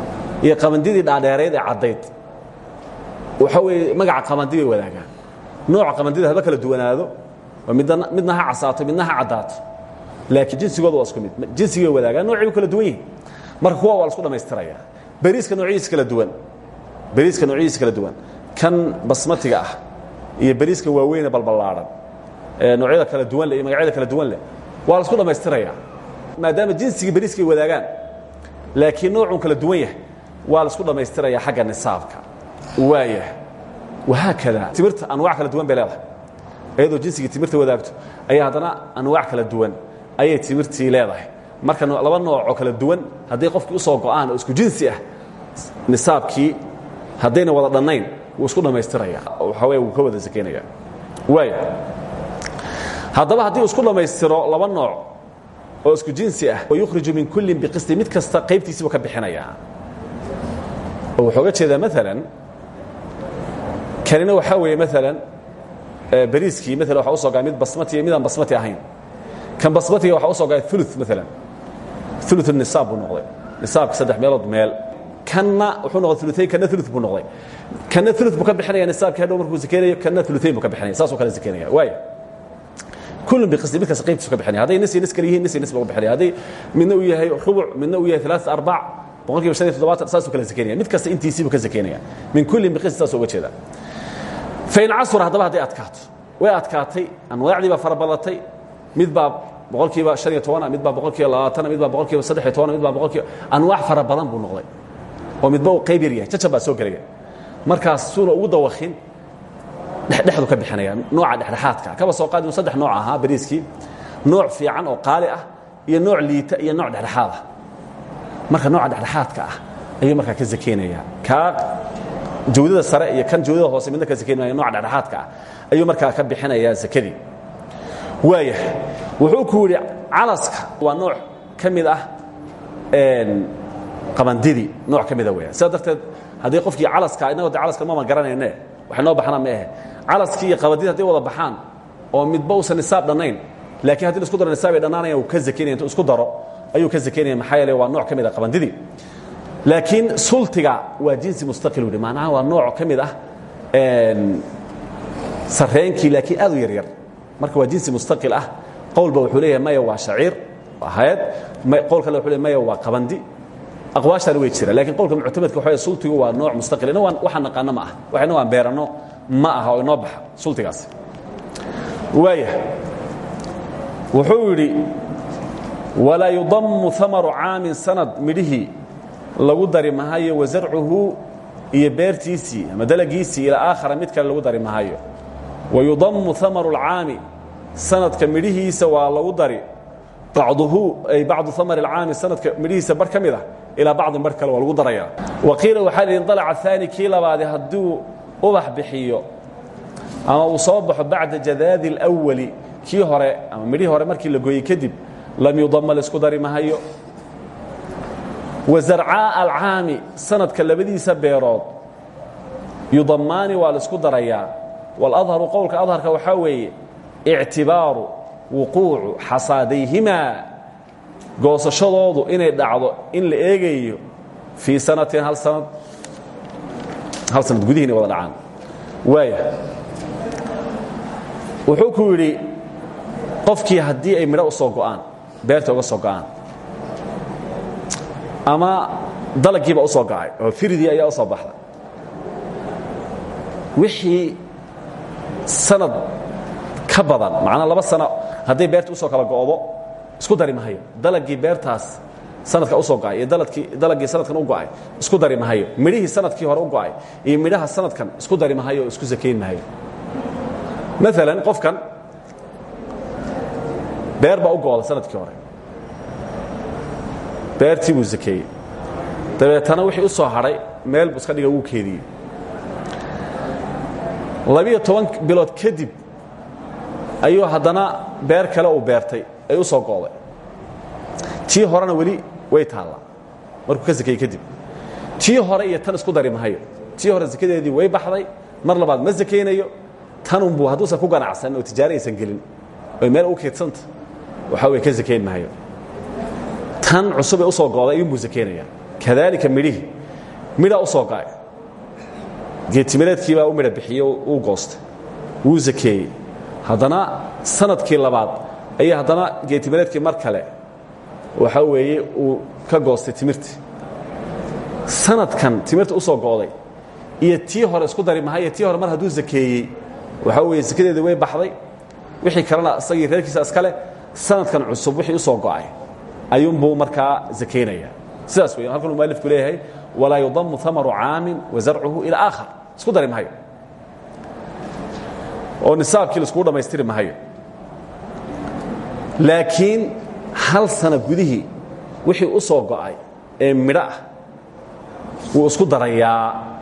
iyo qabandidii dhaadheerayd ee caddayd waxa weeye magaca qabandi bay wadaagaan. Nooca qabandida haba kala duwanaado oo midna ha casaato midna ha caddaato. Laakiin jinsigooda waa isku mid. Jinsigay wadaagaan noocay u kala duwan yihiin marka kuwa waa la isku dhammaystiraya beriiska noocyadiisa kala duwan beriiska noocyadiisa kala duwan. Kan basmatiga ah iyo beriiska waaweyne balballaadhan ee noocyada kala duwan leh iyo magacyada kala duwan leh waa la isku dhammaystiraya maadaama jinsigii beriiska ay wadaagaan laakiin noocun kala duwan yahay waa la isku dhammaystiraya xagga nisaabka. Waayah wahaakada timirta anwac kala duwan bay leedahay. Iyadoo jinsigii timirta wadaagto ayaa haddana anwaac kala duwan ayay timirtii leedahay. Marka laba nooc oo kala duwan hadday qofkii u soo go'aan oo isku jinsi ah nisaabkii haddayna wada dhannayn wuu isku dhammaystiraya waxaa weye wuu ka wada sakaynaya waaya haddaba haddii isku dhammaystiro laba nooc oo isku jinsi ah wayukhriju min kullin biqisti mid kasta qaybtiisiibu ka bixinayaa. Oo wuxuu uga jeedaa maalan kanina waxaa weeye maalan bariiskii maalan waxa u soo gaay mid basmati midaan basmati ahayn. Kan basmatiga waxa u soo gaay ulu maalan ulu nisaab buu noqday. Nisaabka saddex meelood meel kanna wuxuu noqday uluayn kanna ulu buu noqday. Kanna ulu buu ka bixinaya nisaabkii hadhow markuu zakeynayo kanna uluayn buu ka bixinaya saasoo kale zakeynaya waaya kullun biqisdi mid kasta qaybtiisu ka bixinaya. Hadday nis iyo nis kale yihiin nis iyo nis buu ka bixinaya. Hadday midna uu yahay rubuc midna uu yahay alaaa arbac boqolkiiba shan iyo toddobaatan saasuu kala zakeynaya mid kasta intiisiibuu ka zakeynaya min kullin biqisdi saasuu uga jeedaa fain casura haddaba hadday adkaato. Way adkaatay anwaacdii baa farabadatay mid baa boqolkiiba han iyo tobana mid baa boqolkiiba labaatana mid baa boqolkiiba saddex iyo tobana mid baa boqolkiiba anwaac fara badan buu noqday oo midba qayb yar yahay. Jajab baa soo gelaya. Markaas suuna ugu dawakin dhexdhexdu ka bixinaya. Nooca dhexdhexaadka. Kaba soo qaadi saddex nooc ahaa bariiskii. Nooc fiican oo qaali ah iyo nooc liita iyo nooc dhexdhexaad ah. Marka nooca dhexdhexaadka ah ayuu markaa ka zakeynaya kaa jawdada sare iyo kan jawdada hoose midna ka zakayn maayo nooca dhexdhexaadka ah. Ayuu markaa ka bixinayaa zakadii. Waaya wuxuu ku yidhi calaska waa nooc ka mid ah qabandidii nooc ka mida weeyaan. Sidaa darteed haddii qofkii calaska innagoo de calaska mama garanayne waxay noo baxnaan ma ahe calaskii iyo qabandidii hadday wada baxaan oo midba uusan nisaab dhannayn laakiin haddi la isku daro nisaab ay dhannaanayaan uu ka zakeynaya intuu isku daro ayuu ka zakeynaya maxaa yeele waa nooc ka mid ah qabandidii laakiin sultiga waa jinsi mustaqil u yidhi. Macnaha waa nooc ka mid ah sarreenkii laakiin aad u yaryar marka waa jinsi mustaqil ah. Qowlba wuxuu leeyahay maya waa shaciir hayad qowl kale wuxuu leeyahay maya waa qabandi aqwaashaana way jira lakiin qowlka muctamadka waxa sultigu waa nooc mustaqil inna waxaan naqaano ma ah waxayna waan beeranno ma aha oo inoo baxa sultigaasi waaya wuxuu yidhi walaa yudamu amaru caamin sanad midhihii lagu dari mahayo wasarcuhu iyo beertiisii ama dalagiisii ilaa aakhara mid kale lagu dari mahayo wayudamu amaru اlcaami sanadka midhihiisa waa lagu dari bacduhu ay bacdu amar اlcaami sanadka midhihiisa bar ka ah ilaa bacdin bar kale lagu daraya. Wa qiila waxaa lihi indalaca aani kii labaadi hadduu ubax bixiyo ama uu soo baxo bacda jadaadi اlأwali kii hore ama midhihii hore markii la gooyey kadib lam yudama la isku dari mahayo. Wazarcaa alcaami sanadka labadiisa beerood yudamaani waa la isku darayaa. Waladharu qowlka adharka waxaa weeye ictibaaru wuquucu xasaadayhimaa goosashadoodu inay dhacdo in la eegayo fii sanatin hal sanad. Hal sanad gudihi inay wada dhacaan. Waaya wuxuu ku yidhi qofkii haddii ay midho u soo go'aan beerta uga soo go'aan ama dalagiiba u soo gacay oo firidii ayaa u soo baxda wixii sanad ka badan macnaa laba sano hadday beerta u soo kala go'do isku dari mahayo dalagii beertaas sanadka u soo go'ay iyo dalagii sanadkan u go'ay isku dari mahayo midhihii sannadkii hore u go'ay iyo midhaha sanadkan isku dari mahayo oo isku sakayn mahayo maalan qofkan beer baa u go'da sannadkii hore. Beertii buu sakeeyey dabeetana wixii u soo hadhay meel buu iska dhiga wuu keediyey. Labiyo toban bilood kadib ayuu haddana beer kale uu beertay ay u soo go'day tii horena weli way taallaa. Markuu ka sakeyey kadib. Tii hore iyo tan isku dari mahayo tii hore sakadeedii way baxday. Mar labaad ma sakaynayo tanunbuu hadduusan ku ganacsan oo tijaaro aysan gelin oy meel u keedsanta waxaa wey ka sakayn mahayo tan cusub ee u soo go'day ayuunbuu sakaynaya kadaalika midhihii midhaa u soo go'ay geetimireedkiibaa u midha bixiye uu goostay. Wuu sakeeyey haddana sannadkii labaad ayaa haddana geetimireedkii mar kale waxaa weeye uu ka goostay timirtii sanadkan timirta u soo go'day iyo tii hore isku dari mahayo tii hore mar hadduu sakeeyey waxaa weeye sakadeedii way baxday. Wixii kalena isagii reerkiisa iskale sanadkan cusub wixii u soo go'ay ayuunbuu markaa sakaynaya sidaas weyan halkan uu mualifku leeyahay walaa yudamu amaru caamin wa zarcuhu ilaa aakhar. Isku dari mahayo. Oo nisaabkii laiskugu dhammaystiri mahayo laakiin hal sana gudihii wixii u soo go'ay ee midho ah wuu isku darayaa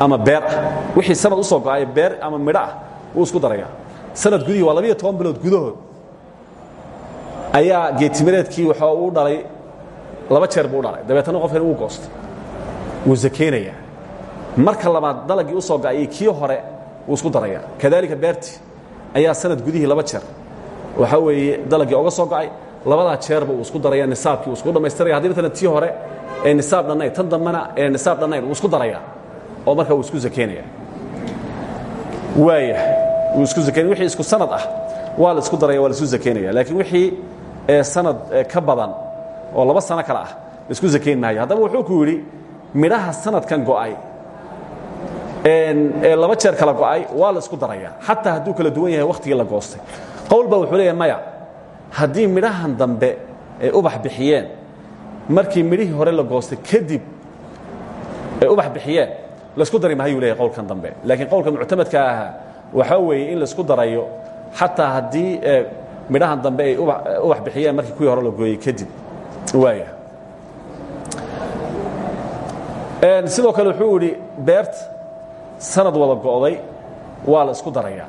ama beer ah. Wixii sanad u soo go'ay beer ama midho ah wuu isku darayaa. Sanad gudihii waa labiyo toban bilood gudahood. Ayaa geetimireedkii waxa uu dhalay laba jeer buu u dhalay. Dabeetana qofkani wuu goostay. Wuu sakeynayaa marka labaad dalagii u soo go'ay kii hore wuu isku darayaa. Kadaalika beertii ayaa sanad gudihii laba jeer waxaa weeye dalagii oga soo go'ay labadaa jeerba uu isku daraya nisaabkii uu isku dhammaystiraya haddii matala tii hore ee nisaab dhannayd tan dambana ee nisaab dhannayd wuu isku darayaa oo marka wuu isku sakaynaya waaya wuu isku sakaynaya wixii isku sanad ah waa la isku daraya waa la isku sakaynaya laakiin wixii sanad ka badan oo laba sano kale ah la isku sakayn maayo. Haddaba wuxuu ku yidhi midhaha sanadkan go'ay ee laba jeer kala go'ay waa la isku daraya xataa hadduu kala duwan yahay wakhtigii la goostay qowl baa wuxuu leeyahay maya haddii midhahan dambe ay ubax bixiyeen markii midhihii hore la goostay kadib ay ubax bixiyeen la isku dari mahayuu leeyahay qowlkan dambe. Laakiin qowlka muctamadka ahaa waxaa weeye in la isku darayo xataa haddii midhahan dambe ay ubax bixiyeen markii kuwii hore la gooyey kadib. Waaya sidoo kale wuxuu idhi beerta sanad wada go'day waa la isku darayaa.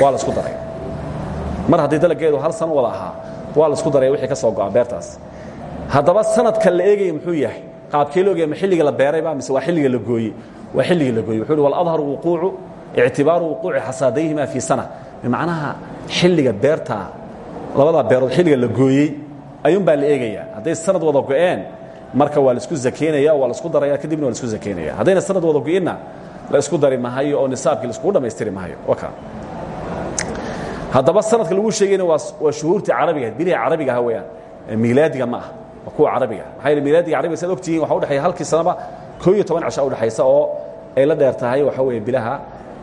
Waa la isku daraya mar haddii dalaggeedu hal sano wada ahaa waa la isku daraya wixii ka soo go'a beertaas. Haddaba sanadka la eegaya muxuu yahay qaabkee loo egaya ma xilliga la beerayba mise waa xilliga la gooyey? Waa xilligii la gooyey. Wuxuu uhi waladharu wuquucu ictibaaru wuquuci xasaadayhima fii sana. Bimacnaha xilliga beertaa labadaa beerood xilliga la gooyey ayuunbaa la eegayaa. Hadday sanad wada go'een marka waa la isku zakaynaya waa la isku daraya kadibna waa la isku zakaynaya haddayna sanad wada go'inna la isku dari mahayo oo nisaabkii laiskugu dhammaystiri mahayo haddaba sanadka lagu sheegayna waa shuhuurtii carabiga bilihii carabiga aha weyaan miilaadiga ma ah waa kuwa carabiga. Maxaa miilaadiga carabiga saad ogtihiin waxa udhexeeya halkii sanaba koo iyo toban cisho udhexaysa oo ay la dheer tahay waxa weeye bilaha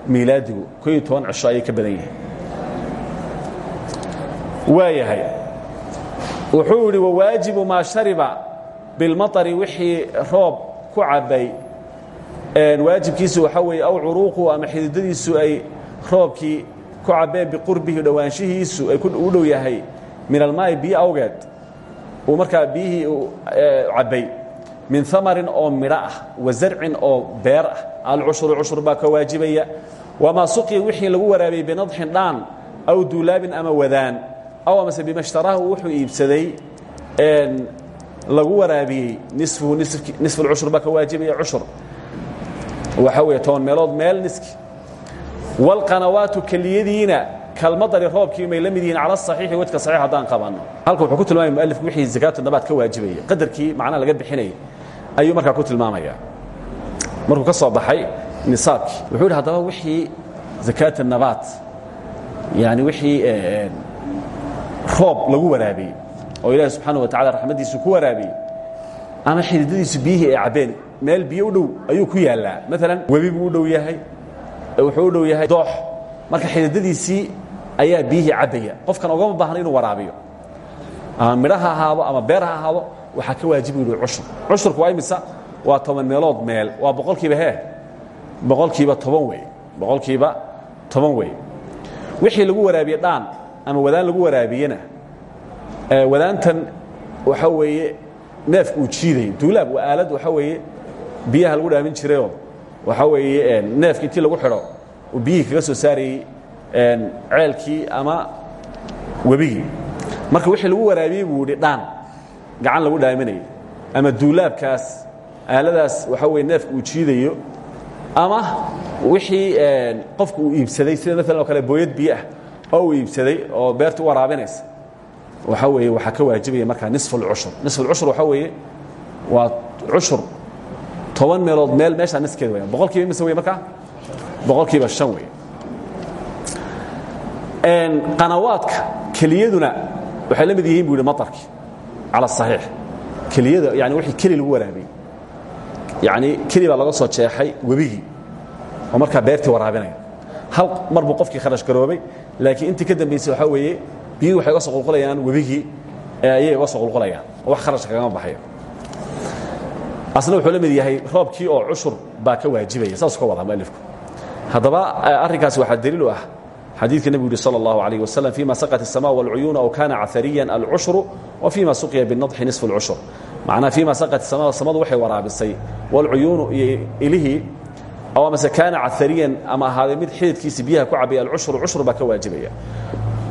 miilaadigu koo iyo toban cisho ayay ka badan yihiin. Waayahay wuxuu yidhi wawaajibu maa shariba bilmaطari wixii roob ku cabbay waajibkiisu waxaa weeye aw curuuqu ama xididadiisu ay roobkii ku cabbeen biqurbihi dhowaanshihiisu u dhow yahay min almaa'i biyo awgeed uu markaa biyihii cabbay. Min amarin oo midho ah wa zarcin oo beer ah. Alcushuru cushur baa ka waajibaya. Wamaa suqiya wixii lagu waraabiyey binadxin dhaan aw duulaabin ama wadaan. Aw amase bimashtarahu wuxuu iibsaday lagu waraabiyey nisfuhu nisfu lcushur baa ka waajibaya cushur. Waxaa weeye toban meelood meel niski wاlqanawaatu keliyadiina kalmadari roobkii may la mid yihiin cala asaxiixi wejka saxiix haddaan qabanno halka wuxuu ku tilmaamaya mualifku wixii zakaatu nabaad ka waajibaya. Qadarkii macnaha laga bixinaya ayuu markaa ku tilmaamaya. Markuu ka soo baxay nisaabkii wuxuu yidhi haddaba wixii zakaat nabaat yani wixii roob lagu waraabiyey oo ilaahi subxaana wa tacala raxmaddiisu ku waraabiyey ama xididadiisu biyihii ay cabbeen meel biyo u dhow ayuu ku yaallaa. Maalan webi buu u dhow yahay wuxuu u dhow yahay doox. Marka xididadiisii ayaa biyihii cabbaya qofkan ogama baahna inuu waraabiyo. Ama midho ha ahaado ama beer ha ahaado waxaa ka waajibu yihi cushur cushurku waa imisa? Waa toban meelood meel. Waa boqolkiiba hee? Boqolkiiba toban wey. Boqolkiiba toban wey. Wixii lagu waraabiye dhaan ama wadaan lagu waraabiyena wadaantan waxa weeye neefka uu jiidayo duulaab waa aalad waxa weeye biyaha lagu dhaamin jirayoo waxa weeye neefka intii lagu xidho uu biyihii kaga soo saarayey ceelkii ama webigii. Marka wixii lagu waraabiyey buu yidhi dhaan gacan lagu dhaaminayo ama duulaabkaas aaladaas waxa weye neefka uu jiidayo. Ama wixii qofku uu iibsaday sida maalan oo kale booyad biyo ah oo uu iibsaday oo beerta u waraabinaysa. Waxa weeye waxaa ka waajibaya markaa nisf اlcushur nisf اlcushur waxaa weeye waa cushur toban meelood meel meeshaa naskeeda wayaan boqolkiiba imise wey markaa? Boqolkiiba shan wey qanawaadka keliyaduna waxay la mid yihiin buu yidhi matarki cala saxiix. Keliyada yani wixii keli lagu waraabiyey yacnii keli baa laga soo jeexay webigii. Oo markaa beertii waraabinaya. Hal mar buu qofkii kharash garoobay laakiin intii ka dambaysay waxaa weeye biyihii waxay uga soo qulqulayaan webigii ayay uga soo qulqulayaan. Oo wax kharash kagama baxayo asna wuxuu la mid yahay roobkii oo cushur baa ka waajibaya saasuu ka wadaa mualifku haddaba arrinkaasi waxaa daliil u ah xadiidka nebigu yihi salى اllahu عalيه waslm fيma saqط الsmاء واlcuyuun aw kana caariya alcushru وفيma suqya bالnaضxi niصف الcushur macnaa fيma saqط الsama samadu waxay waraabisay wاlcuyuunu iyo ilihii aw amase kaana caariyan ama ahaaday mid xididkiisi biyaha ku cabaya alcushru cushur baa ka waajibaya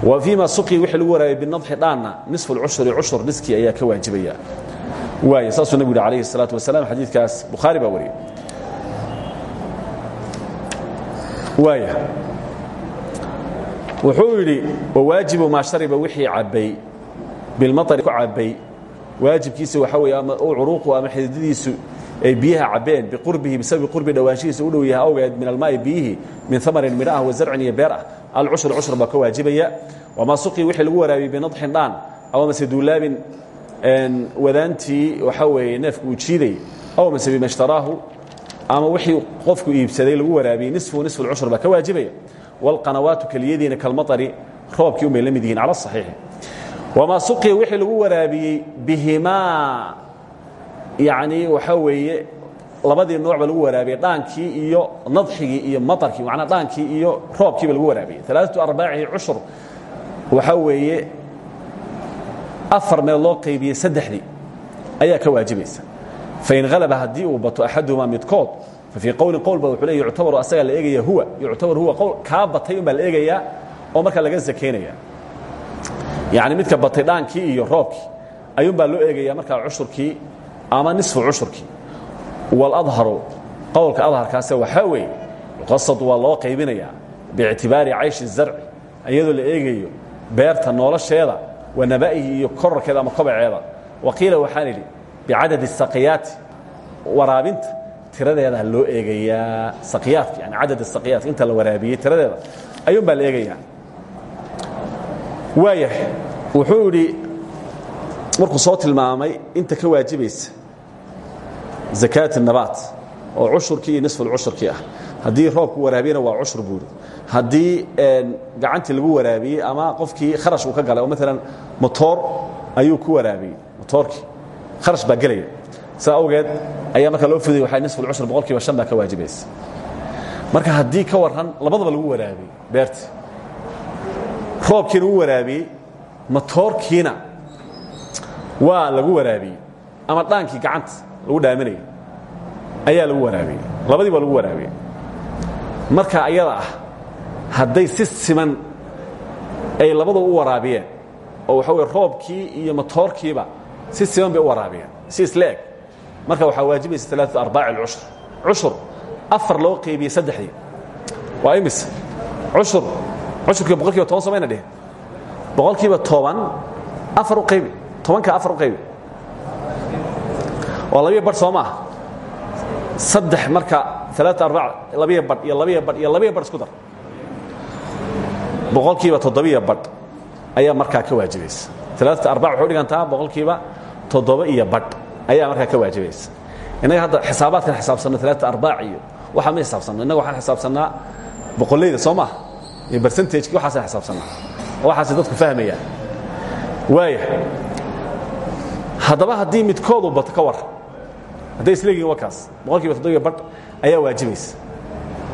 wa فيma suqyi wixii lagu waraabiyay binaضxi dhaanna niصف الcushuri cushur niskii ayaa ka waajibaya waay saasuu nebigu yhi alayhi الsalaaةu wasalam xadiidkaas bukhaari baa wariyey waaya wuxuu yidhi wawaajibu maa shariba wixii cabbay bilmaطari ku cabbay waajibkiisa waxaa weeye ama u curuuqu ama xididadiisu ay biyaha cabbeen biqurbihi bisababi qurbi dhowaanshihiisa u dhow yahay awgeed min almaa'i biyihii min amarin midho ah wa zarcin iyo beer ah alcushur cushur baa ka waajibaya wamaa suqii wixii lagu waraabiyey binadxin dhaan aw amase duulaabin wadaantii waxa weeye neefku uu jiidayy aw amase bima shtaraahu ama wixii qofku iibsaday lagu waraabiyey nisfu nisfu lcushur baa ka waajibaya. Waalqanawaatu keliyadiina kalmaari roobkii unbay la mid yihiin cala saxiixi. Wamaa suqiya wixii lagu waraabiyey bihimaa yacnii waxaa weeye labadii noocba lagu waraabiyey dhaankii iyo nadxigii iyo maarkii macnaa dhaankii iyo roobkiiba lagu waraabiyey. Alaaatu arbaacihi cushur waxaa weeye afar meel loo qaybiyey saddexdii ayaa ka waajibaysa. Fain halaba haddii uu bato axaduhumaa midkood fii qowlin qowl ba wuxuu le yuctabaru asagaa la eegaya huwa yuctabar huwa qowl kaa batay un baa la eegayaa oo markaa laga sakaynaya yacni midka batay dhaankii iyo roobkii ayuun baa loo eegaya markaa cushurkii ama nisfu cushurkii. Waladharu qowlka adharkaase waxaa weeye yuqasad waa loo qaybinayaa biictibaari cayshi zarci iyadoo la eegayo beerta nolosheeda wa naba'ihi iyo korarkeeda ama kobaceeda. Waqiila waxaan idhi bicadadi saqiyaati waraabinta tiradeeda loo eegayaa. Saqiyaadka yani cadad saqiyaadka inta la waraabiyey tiradeeda ayuun baa la eegayaa. Waayahay wuxuu idhi markuu soo tilmaamay inta ka waajibaysa zakaat الnabaat oo cushurkii iyo nisfu lcushurkii ah. Haddii roobku waraabiyena waa cushur buuri haddii gacantii lagu waraabiyey ama qofkii kharash uu ka galay oo maalan motoor ayuu ku waraabiyey motoorkii kharash baa gelaya. Saa awgeed ayaa marka loo fudayy waa nisfu lcushur boqol kiiba shan baa ka waajibaysa marka haddii ka waran labadaba lagu waraabiyey beerti roobkiina u waraabiyey motoorkiina waa lagu waraabiyey ama dhaankii gacanta lagu dhaaminayay ayaa lagu waraabiyey. Labadii baa lagu waraabiyey. Marka ayada ah hadday si siman ay labadu u waraabiyeen oo waxa weye roobkii iyo matoorkiiba si siman bay u waraabiyeen si isla eg marka waxaa waajibaysa alaa arbaaci اcushur cushur afar loo qeybiyey saddexdii. Waa imise cushur cushurkiiba boqol kiiba toban samayna dhihin. Boqol kiiba toban afar u qaybi tobanka afar u qaybi waa labiya barh soo maaha saddex marka alaa arbac labiya badh iyo labiya badh iyo labiya badh isku dar boqol kiiba toddobiya badh ayaa markaa ka waajibaysa alaaثata arbac waxay u dhigantaa boqol kiiba toddoba iyo badh ayaa markaa ka waajibaysa innaga hadda xisaabaadkan xisaabsanno alaata arbaac iyo waxa ma xisaabsanno innaga waxaan xisaabsannaa boqollayda soo maha iyo bercentageki waxaasaan xisaabsannaa. Waxaasay dadku fahmayaan. Waaya haddaba haddii midkoodu bato ka war hadday isleegihin wakaas boqol kiiba toddobiyo badh ayaa waajibaysa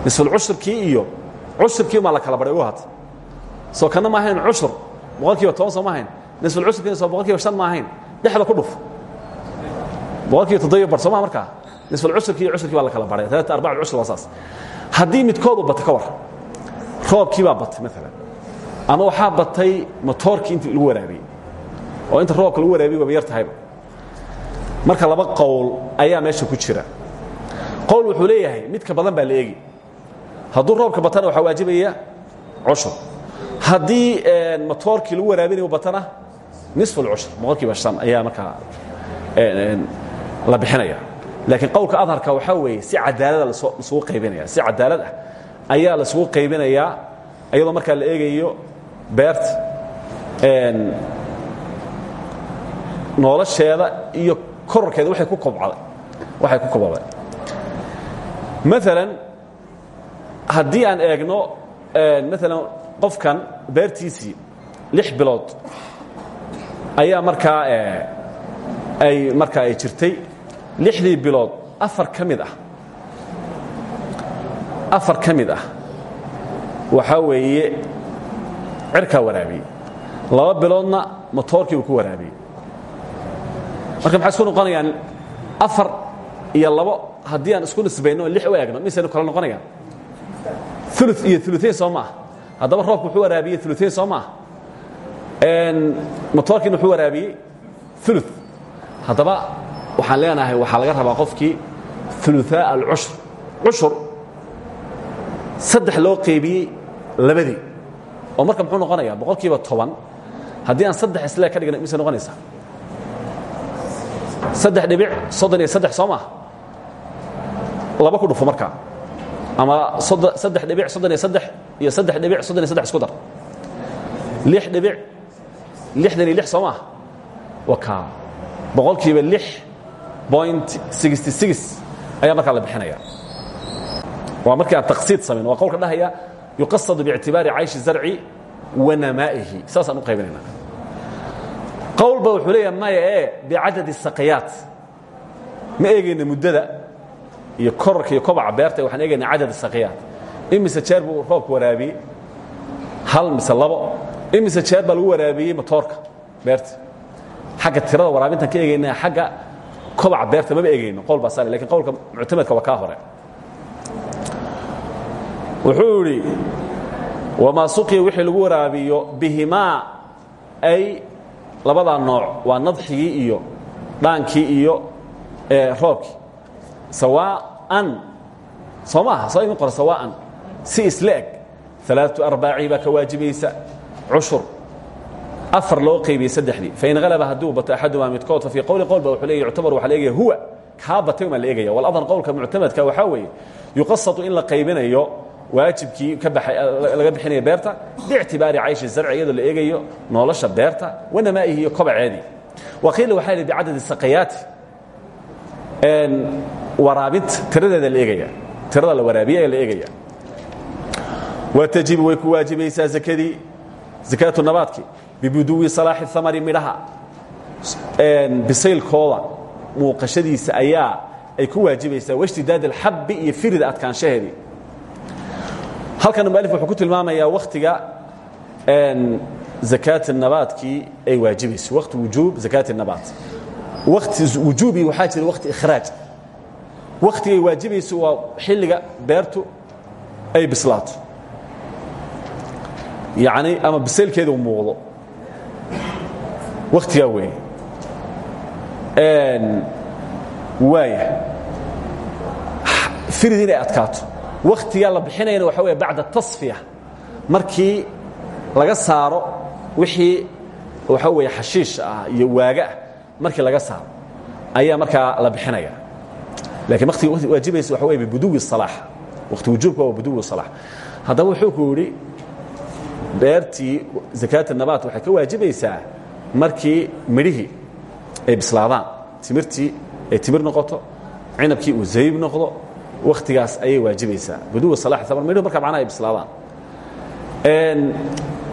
nisfulcushurkii iyo cushurkii maa la kala badhay ugu hata soo kana ma ahayn cushur boqol kiiba toban soo ma ahayn. Nisfulcushurkiina soo boqol kiiba shan ma ahayn. Dhexda ku dhuf. Boqol kiiba toddobiyo badh soo maha markaa? Nisfulcushurkii iyo cushurkii baa la kala badhay talaata arbaca cushur waa saas. Haddii midkoodu bato ka war roobkii baa batay maalan ama waxaa batay motoorkii intii lagu waraabiyey. Oo inta roobka lagu waraabiye waba yar tahayba. Marka laba qowl ayaa meesha ku jira. Qowl wuxuu leeyahay midka badan baa la eegi. Hadduu roobka batana waxaa waajibaya cushur haddii motoorkii lagu waraabinayo batana nisfu lcushur boqolkiiba shan ayaa markaa la bixinaya. Laakiin qowlka adharka waxaa weeye si cadaalada lasugu qaybinaya si cadaalad ah ayaa lasugu qaybinayaa iyadoo markaa la eegayo beerta nolosheeda iyo korarkeeda waay ku kobcday waxay ku kobcday. Maalan haddii aan eegno maalan qofkan beertiisii lix bilood ayaa markaa ay markaa ay jirtay lixdii bilood afar ka mid ah. Afar ka mid ah. Waxaa weeye cirkaa waraabiyey laba biloodna motoorkii uu ku waraabiyey marka maxay isku noqonayaan? Afar iyo labo haddii aan isku nisbayno lix u eegno misaynu kala noqonayaan ulu iyo uluain soo maah haddaba roobku wuxuu waraabiyey uluain soo maah motoorkiina wuxuu waraabiyey ulu haddaba waxaan leenahay waxaa laga rabaa qofkii uluaa alcushur. Cushur saddex loo qaybiyey labadii. Oo marka muxuu noqonayaa? Boqol kiiba toban. Haddii aan saddex isle ka dhigna misay noqonaysaa saddex dhibic soddon saddex soo laba ku dhufo markaa ama saddex dhibic soddon saddex iyo saddex dhibic soddon isku dar. Lix dhibic lixdan iyo lix soo maah wakaa boqolkiiba lix point sixty six ayaa markaa la bixinaya. Waa markii taqsiid samayn waa qowlka dhahaya yuqasadu biictibaari cayshi zarci wa namaa'ihi. Saasaan u qaybinayna qowlba wuxuu leeyaha maya ee bicadadi saqayaat ma eegayna muddada iyo korarka iyo kobaca beerta waxaan eegaynaa cadad saqayaat imise jeer buu roobku waraabiyey. Hal mise labo. Imise jeer baa lagu waraabiyey motoorka beerta. Xagga tirada waraabintaan ka eegaynaa xagga kobaca beerta maba eegayno qowl baa saale laakiin qowlka muctamadka waa kaa hore. Wuxuu idhi wamaa suqiya wixii lagu waraabiyo bihimaa ay labadaa nooc waa nadxigii iyo dhaankii iyo roobkii. Sawaa'an soo maaha soo imin qora sawaa'an si isla eg alaatu arbaaci baa ka waajibaysa cushur. Afar loo qaybiyey saddexdii. Fain halaba hadduu bato axadumaa midkood fa fii qowli qowl ba wuxuu leeya yuctabar waxaa la eegaya huwa. Kaa batay umaa la eegaya. Waladhar qowlka muctamadka waxaa weeye yuqasatu in la qaybinayo waajibkii laga bixinaya beerta biictibaari cayshi zarci iyadoo la eegayo nolosha beerta wanamaa'ihi iyo kobaceedii. Waqiila waxaa yidhi bicadadi saqayaati. Waraabinta tiradeeda la eegaya. Tirada la waraabiye ee la eegaya watajibu way ku waajibaysaa zakadii zakaatu nabaadki bibuduwi salaaxi amari midhaha bisaylkooda muuqashadiisa ayaa ay ku waajibaysaa washtidaad alxabbi iyo firida adkaanshaheedii halkan mualif wuxuu ku tilmaamayaa wakhtiga zakaat nabaadkii ay waajibayso wakti wujuub zakaat nabaat wakti wujuubi waxaa jira wakti ikhraaj wakhtigay waajibayso waa xilliga beertu ay bislaato yani ama bisaylkeedu muuqdo wakhtigaa weeye waaya firid inay adkaato wakhtigaa la bixinayana waxa wey bacda tasfiya markii laga saaro wixii waxa weeye xashiish ah iyo waaga ah markii laga saaro ayaa markaa la bixinaya lakiin watiga waajibaysa waxa wey bibuduwi الصalaax wakti wujuubka waa buduwi الصalaax haddaba wuxuu ku yidhi beertii zakaat الnabaat waxay ka waajibaysaa markii midhihii ay bislaadaan. Timirtii ay timir noqoto cinabkii uu zabiib noqdo wakhtigaas ayay waajibaysaa. Buduwa salaax tamar midhuhu markaa macnaha ay bislaadaan.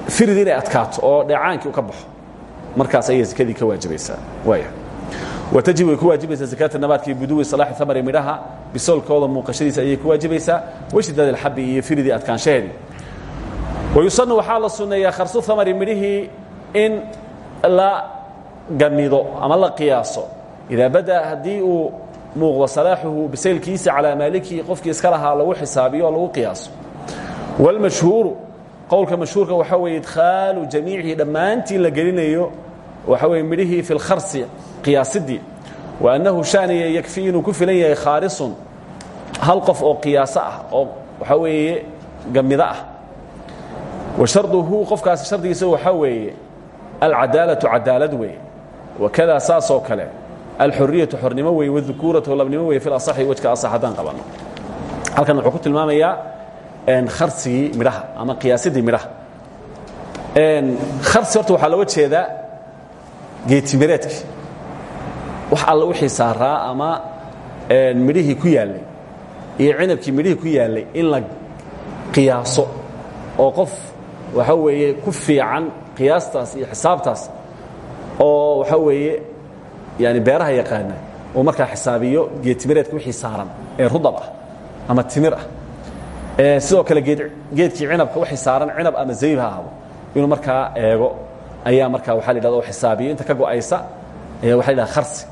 Firidii inay adkaato oo dheecaankii u ka baxo markaas ayay zakadii ka waajibaysaa. Waaya wtajib way ku waajibaysaa zakaata nabaadka buduwi salaaxi tamari midhaha bisoolkooda muuqashadiisa ayay ku waajibaysaa. Washidaad alxabi iyo firidii adkaanshaheedii wayusanu waxaa la sunneeyaa kharsu tamari midhihii in la gamido ama la qiyaaso idaa bada haddii uu muuqdo salaaxuhu bisaylkiisa calaa maalikihi qofkii iska lahaa lagu xisaabiyo oo lagu qiyaaso wاlmashhuuru qowlka mashhuurka waxaa weeye idkhaalu jamiicihi dhammaantii la gelinayo waxaa weye midhihii fi lkharsi qiyaasidii wa annahu shaaniya yakfii inuu ku filan yahay khaarisun hal qof oo qiyaaso ah oo waxaa weeye gamido ah wa sharduhu qofkaasi shardigiisa waxaa weeye alcadaalatu cadaalad weeye. Wakadaa saasoo kale alxuriyatu xornimo weye wadukuuratu labnimo weye fi lasaxi wejka asax haddaan qabanno halkan wuxuu ku tilmaamayaa kharsigii midhaha ama qiyaasidii midhaha. Kharsi horta waxaa looga jeedaa geetimireedki wax alla wixii saaraa ama midhihii ku yaallay iyo cinabkii midhihii ku yaallay in la qiyaaso oo qof waxa weeye ku fiican qiyaastaas iyo xisaabtaas oo waxa weeye yani beeraha yaqaana uu markaa xisaabiyo geetimireedka wixii saaran ee rudab ah ama timir ah. Sidoo kale geedkii cinabka wixii saaran cinab ama zayd ha ahdo inuu markaa eego. Ayaa markaa waxa la yidhahda oo xisaabiyo inta ka go'aysa ayaa waxa la yidhahda kharsi.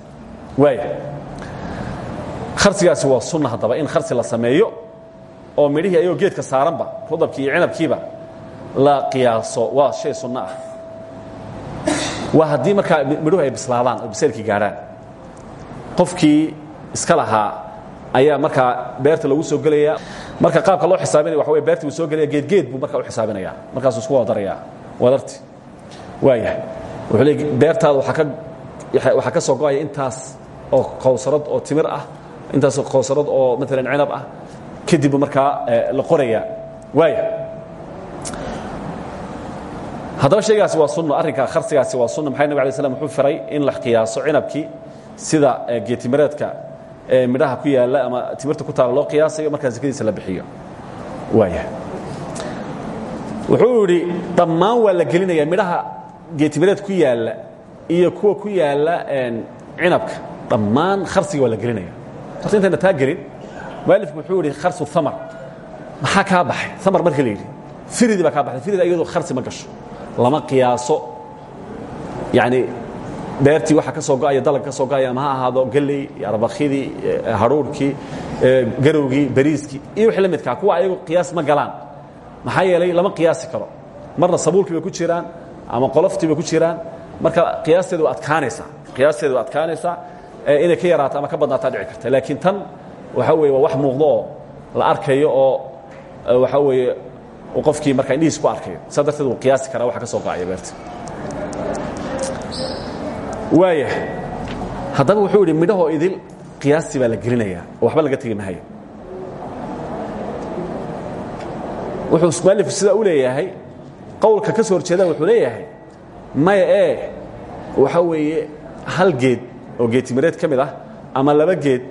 Waaya kharsigaasi waa sunna haddaba in kharsi la sameeyo oo midhihii ayagoo geedka saaranba rudabkii iyo cinabkiiba la qiyaaso waa shay sunno ah. Waa haddii markaa midhuhu ay bislaadaan oo bisaylkii gaadhaan qofkii iska lahaa ayaa markaa beerta lagu soo gelaya marka qaabka loo xisaabinaya waxa wey beertii buu soo gelaya geedgeed buu markaa u xisaabinaya markaasuu isku wada daraya wadarti. Waayahay. Wuxuu le beertaada waxaa ka waxaa ka soo go'aya intaas oo qowsarad oo timir ah intaasoo qowsarad oo maalan cinab ah kadib markaa la qorayaa. Waaya haddaba shaygaasi waa sunno arrinka kharsigaasi waa sunno. Maxay nabig alay slam wuxuu firay in la qiyaaso cinabkii sida geetimireedka midhaha ku yaalla ama timirta ku taala loo qiyaasayo markaa zakadiisa la bixiyo. Waaya wuxuu idhi dhammaan waa la gelinaya midhaha geetimireed ku yaalla iyo kuwa ku yaalla cinabka. Dhammaan kharsiga waa la gelinaya horta intayna taa gelin mualifku wuxuu idhi kharsu amar maxaa kaa baxay? Amar marka la yidhi firidi baa kaa baxay. Firida iyadu kharsi ma gasho lama qiyaaso. Yani beertii waxa ka soo go'aya dalag ka soo go'aya ama ha ahaado galley arbakidii hadhuurhkii garowgii bariiskii iyo wixii la midkaa. Kuwa ayagu qiyaas ma galaan. Maxaa yeelay lama qiyaasi karo. Marna sabuulkii bay ku jiraan ama qoloftii bay ku jiraan. Marka qiyaasteedu waa adkaanaysaa. Qiyaasteedu waa adkaanaysaa inay ka yaraato ama ka badnaataa dhici karta. Laakiin tan waxa weye waa wax muuqdo oo la arkayo oo waxa weeye qofkii markaa indhihiis ku arkayo saa darteed wuu qiyaasi karaa waxa ka soo go'aya beerta. Waaya haddaba wuxuu idhi midhahoo idil qiyaastii baa la gelinayaa. Oo waxba laga tegi mahayo wuxuu mualifku sidaa u leeyahay qowlka ka soo horjeeda wuxuu leeyahay maya ee waxa weeye hal geed oo geedtimireed ka mid ah ama laba geed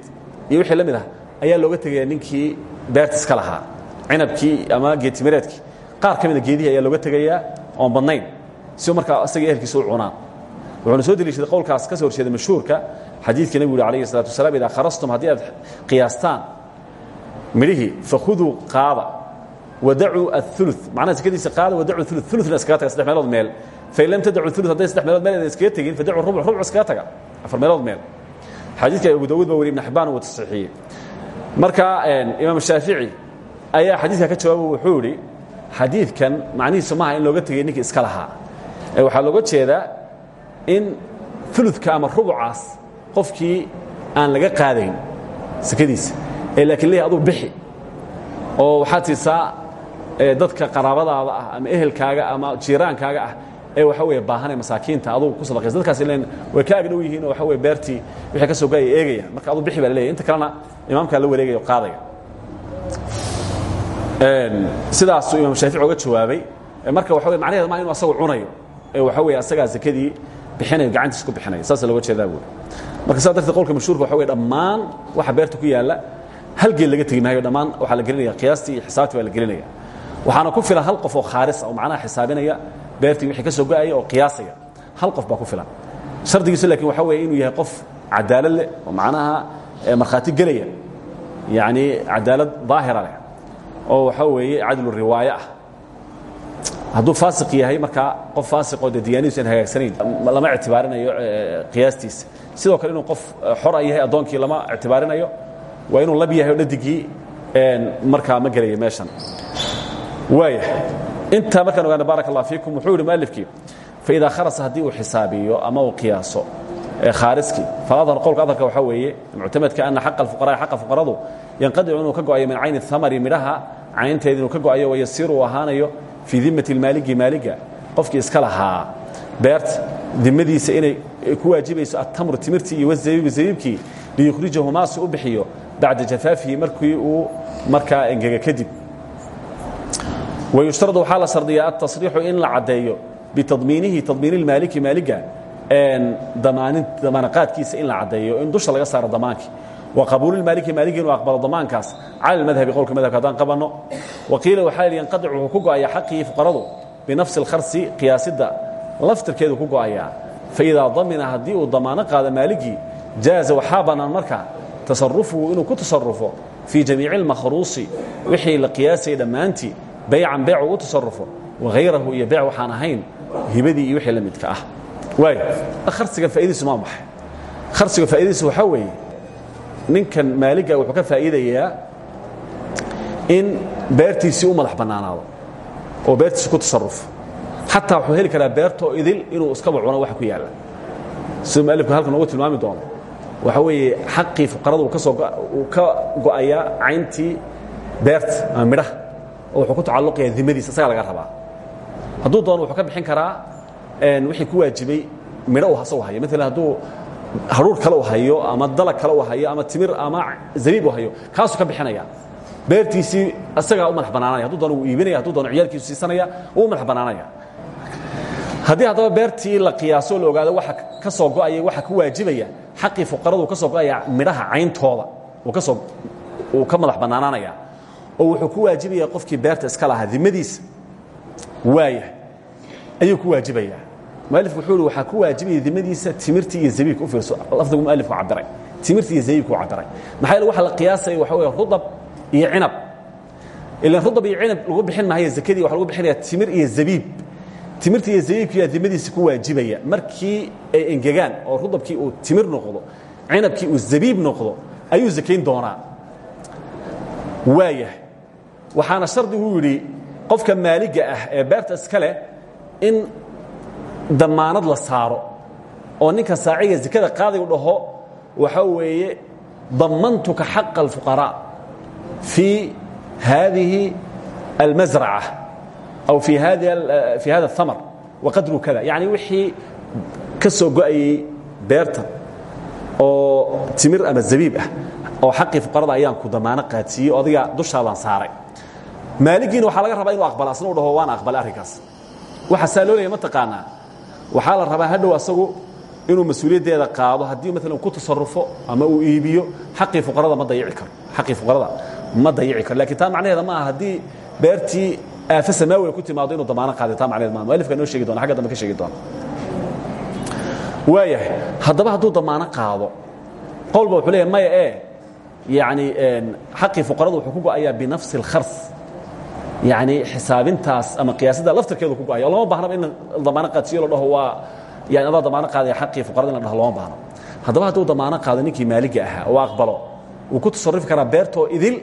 iyo wixii la mid ah ayaa looga tegayaa ninkii beerta iska lahaa cinabkii ama geedtimireedkii qaar ka mida geedihii ayaa looga tegayaa oon badnayn si markaa isaga ehelkiisa u cunaan wuxuuna soo deliishaday qowlkaas ka soo horjeeda mashhuurka xadiidka nebigu yuri alayhi salatu wasalaam idaa kharastum haddii aad qiyaastaan midhihii fakhuduu qaada wadacuu aulu macnaha sekadiisa qaada wadacuu ulu uluna iskaga taga saddex meelood meel. Fain lam tadacu ulu hadday saddex meelood meel aydan iskaga tegin fadacu rubuc rubuc iskaga taga. Afar meelood meel. Xadiidka abu dawud baa weri ibn xibaan uu tasxiixiyey. Marka imaam shaafici ayaa xadiidka ka jawaaba wuxuu idhi xadiidkan macnihiisu maaha in looga tegay ninkii iska lahaa. Ee waxaa looga jeedaa in uludka ama rubucaas qofkii aan laga qaadayn sekadiisa ee laakiin leeyahay aduu bixi. Oo waxaad siisaa dadka qaraabadaada ah ama ehelkaaga ama jiiraankaaga ah ee waxa weeye baahanee masaakiinta adugu ku sadaqaysa. Dadkaas ileen way ka agdhow yihiin oo waxa weye beertii wixii ka soo gaaya eegaya. Marka aduu bixi baa la leeyahy inta kalena imaamkaa la wareegaya o qaadaya sidaasuu imaam shaafici oga jawaabay. Marka waxa wey macnaheeda maa inu asagu cunayo ee waxa weeye asagaa zakadii bixinayo gacantiis ku bixinayo saasa looga jeedaa buuri marka saa darteed qowlka mashhuurka waxa wey dhammaan waxa beerta ku yaalla hal geel laga tegi maayo dhammaan waxaa la gelinaya qiyaastii iyo xisaabtii baa la gelinaya. Waxaana ku filan hal qof oo khaaris oo macnaha xisaabinaya beertii wixii ka soo go'aya oo qiyaasaya. Hal qof baa ku filan. Shardigiisu laakiin waxa weeye inuu yahay qof cadaalad leh oo macnaha markhaati gelaya. Yacni cadaalad daahira leh oo waxa weeye cadlu riwaaye ah. Hadduu faasiq yahay markaa qof faasiqoo dee diyaanidiisu aan hagaagsanayn lama ictibaarinayo qiyaastiisa. Sidoo kale inuu qof xora yahay addoonkii lama ictibaarinayo waa inuu lab yahay oo dhadigii markaa ma gelaya meeshan. Waaya intaa markaan ogaana baaraka allah fiikum wuxuu yidhi mualifkii faidaa kharasa haddii uu xisaabiyo ama uu qiyaaso khaariskii faladhar qowlka adharka waxaa weeye muctamadka ana xaqa alfuqaraai xaqa fuqaradu yanqadicu inuu ka go'ayo min cayni thamari midhaha caynteeda inuu ka go'ayo wayasiiru uu ahaanayo fii dimati lmaaligi maaliga. Qofkii iska lahaa. Beerta dimadiisa inay ku waajibayso attamru timirtii iyo wazabiibu zabiibkii liyukhrijahumaa si u bixiyo bacda jafaafihi markii uu markaa engega kadib. Wayushtaradu waxaa la shardiyaa altasriixu in la caddeeyo bitadmiinihi tadmiini lmaaliki maaliga damaanaqaadkiisa in la caddeeyo in dusha laga saaro damaankii wa qabuulilmaaliki maaligi inuu aqbalo damaankaas cala madhabi qowlka madhabka haddaan qabanno waqiila waxaa yidhi yanqadic wuxuu ku go'ayaa xaqii fuqaradu binafsi alkharsi qiyaasidda laftirkeedu ku go'ayaa. Faidaa damina haddii uu damaano qaado maaligii jaaza waxaa bannaan marka tasarufuhu inuu ku tasarufo fii jamiici almakhruusi wixii la qiyaasayay dhammaantii baycan beec ugu tasarufo wahayrahu iyo beec waxaan ahayn hibadii iyo wixii la ah. Waay kharsiga faa'idiisu maa maxay kharsiga faa'idiisu waxaa weeye ninkan maaliga wuxuu ka faa'iidayaa in beertiisii u madax bannaanaado oo beertiisi ku tasarufo xataa wuxuu heli karaa beertoo idil inuu iskaba cuno waxa ku yaalla. Siduu mualifku halkan noogu tilmaami doono. Waxa weeye xaqii fuqarada uu ka soo uu ka go'ayaa cayntii beerta ama midhaha oo wuxuu ku tacalluqayaa dimadiisa isagaa laga rabaa. Hadduu doono wuxuu ka bixin karaa wixii ku waajibay midho uu asagu hayo. Maalan hadduu haruur kale u hayo ama dalag kale u hayo ama timir ama zabiib u hayo kaasuu ka bixinaya. Beertiisii isagaa u madax bannaanaya hadduu doono wuu iibinaya hadduu doono ciyaalkiisu siisanaya wuu madax bannaanaya haddii haddaba beertii la qiyaaso la ogaado waxa ka soo go'aya waxa ku waajibaya xaqii fuqaradu ka soo go'aya midhaha cayntooda uu ka madax bannaanaanaya oo wuxuu ku waajibaya qofkii beerta iska lahaa dimadiisa waaya ayuu ku waajibayaa mualifku wuxuu ihi waxaa ku waajibaya dimadiisa timirtii iyo zabiibka u fiirso. Lafdigu mualifku cabiray timirtii iyo zabiibku cabiray maxaa yeele waxa la qiyaasaya waxa weeye rudab iyo cinab. Ilan rudab iyo cinab lagu bixin maayo zakadii waxa lagu bixinaya timir iyo zabiib. Timirtii iyo zabiibkii yaa dimadiisa ku waajibaya. Markii ay engegaan oo rudabkii uu timir noqdo cinabkii uu zabiib noqdo ayuu zakayn doonaa. Waayah waxaana shardigu yidhi qofka maaliga ah ee beerta iska leh in damaanad la saaro oo ninka saaciga zakada qaaday u dhaho waxa weeye damantuka xaqa alfuqaraa fii haadihi almasraca aw fii hada الhamar waqadru kada yani wixii ka soo go'ayey beerta oo timir ama zabiib ah oo xaqii fuqarada ayaan ku damaano qaadsiiyey adiga dushaadaan saaray. Maaligiina waxaa laga rabaa inu aqbala u dhaho waana aqbalay arrinkaas. Waxa saa loo leeya ma taqaanaa waxaa la rabaa hadhow asagu inuu mas'uuliyaddeeda qaado haddii maalan ku tasarufo ama uu iibiyo xaqii fuqarada ma dayici karo. Xaqii fuqarada ma dayici karo. Lakiin taa macnaheeda ma aha haddii beertii aafo samaawiga ku timaado inuu damaano qaaday taa macnaheed maa mualifka noo sheegi doona xagga dambe ka sheegi doona. Waayahay haddaba hadduu damaano qaado qowlba wuxuu leeyahay maya ee yani xaqii fuqaradu wuxuu ku go'ayaa binafsi اlkhars yani xisaabintaas ama qiyaasadda laftirkeedu ku go'aya lama baahnaba in damaano qaadsiyo la dhaho waa yani adaa damaano qaadaya xaqii fuqarada in la dhaho lama baahno. Haddaba hadduu damaano qaado ninkii maaliga ahaa oo aqbalo. Wuu ku tasarufi karaa beertoo idil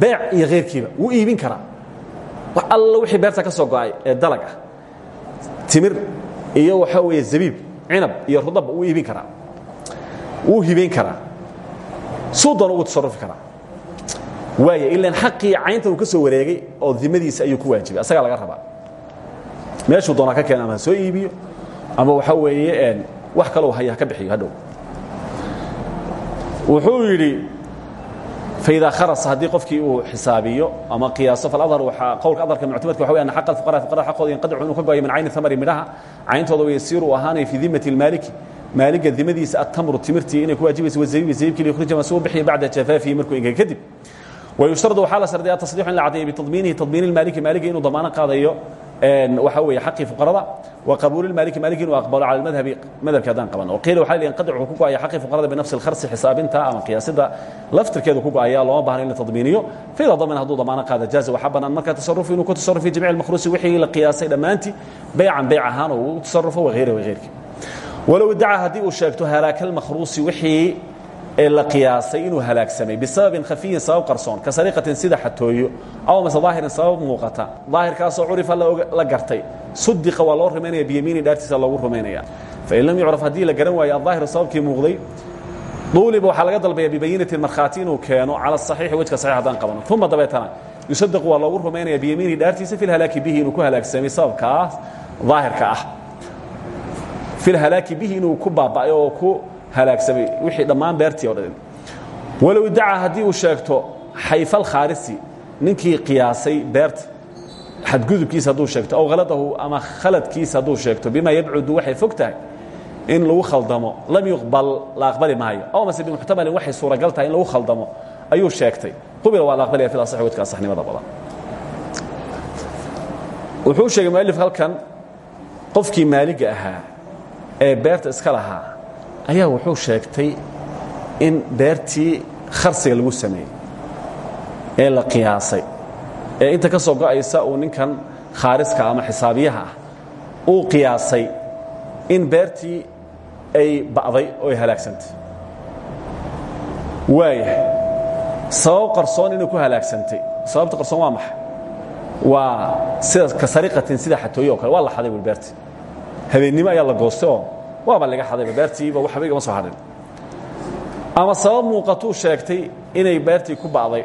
beec iyo khayrkiiba wuu iibin karaa. Wax alla wixii beerta ka soo go'ay ee dalag ah timir iyo waxaa weeye zabiib cinab iyo rudabba wuu iibin karaa. Wuu hibayn karaa. Suu doona ugu tasarufi karaa waay ilan xaqii caynta uu ka soo wareegay oo dimadiisa ayuu ku waajibay. Asagaa laga rabaa. Meeshuu doonaa ka keen ama ha soo iibiyo ama waxaa weeye wax kalou haya haka bixiyo hadhow. Wuxuu yidhi faidaa kharasa haddii qofkii uu xisaabiyo ama qiyaaso faladhar waa qowlka adharka muctamadka waxa wey ana xaqa alfuqara fuqarada xaqooda yanqadicu inuu ka go'ayo min cayni thamari midhaha cayntooda wayasiiru uu ahaanay fii dimati almaaliki. Maaliga dimadiisa atamru timirtii inay ku waajibayso wazabibi zabiibkii liykhrija ma si u bixiya bacda jafaafihi markuu engega kadib wayushtaradu waxaa la shardiyaa tasriixu in la caddeeyo bitadmiinihi tadmiini lmaaliki maaligi inuu damaano qaadayo waxa weeye xaqii fuqarada wa qabuuli lmaaliki maaliki inuu aqbalo cala almadhabi madhabki haddaan qaban oo qiila waxaa yanqadic wuxuu ku go'aya xaqii fuqarada binafsi alkharsi xisaabinta ama qiyaasida laftirkeedu ku go'aya looma baahna in la tadmiiniyo faida damina hadduu damaano qaada jaaza waxaa bannaan marka tasarufu inuu ku tasarrufi jamiic almakhruusi wixii la qiyaasay dhammaantii baycan bayc ahaan oo uu tasarrufo wahayra wahayrki walow iddaca haddii uu sheegto halaaka almakhruusi wixii ee la qiyaasay inuu halaagsamay bisababin khafiyin sabab qarsoon ka sariqatin sida xatooyo aw mase daahirin sabab muuqata. Daahirkaasoo curifa la gartay. Sudiqa waa loo rumaynaya biyamiini dhaartiisa loogu rumaynaya fain lam yucraf haddii la garan waayo adaahiru sababkii muuqday duuliba waxaa laga dalbaya bibayinatin markhaati inuu keeno cala asaxiixi wejka saxiix haddaan qabano. Uma dabeetana yusadaqu waa loogu rumaynaya biyamiinihi dhaartiisa fi lhalaaki bihi inuu ku halaagsamay sababkaas daahirka ah. Fi lhalaaki bihi inuu ku baaba'ay oo ku halaagsamay wixii dhammaan beertii o dhan. Walow iddaca haddii uu sheegto xayfal khaarisi ninkii qiyaasay beerta xadgudubkiisa hadduu sheegto aw khaladahu ama khaladkiisa hadduu sheegto bima yabcudu waxay fog tahay in lagu khaldamo lam yuqbal la aqbali maayo. Aw mase bimuxtamalin waxay suuragal tahay in lagu khaldamo ayuu sheegtay. Qubila waa la aqbalaya fi asaxi wadka asaxnimada badan. Wuxuu sheegay mualif halkan qofkii maaliga ahaa ee beerta iska lahaa ayaa wuxuu sheegtay in beertii kharsiga lagu sameeyey ee la qiyaasay. Ee inta ka soo go'aysa uu ninkan khaariska ama xisaabiyaha ah uu qiyaasay in beertii ay ba'day oo ay halaagsantay. Waayahay sabab qarsoon inay ku halaagsantay. Sababta qarsoon waa maxay? Waa sida ka sida xatooye kale. Waa la xaday bul beertii ayaa la goostay oo waaba laga xadayba beertiiba waxba igama soo hadhin ama sabab muuqatuu sheegtay inay beertii ku ba'day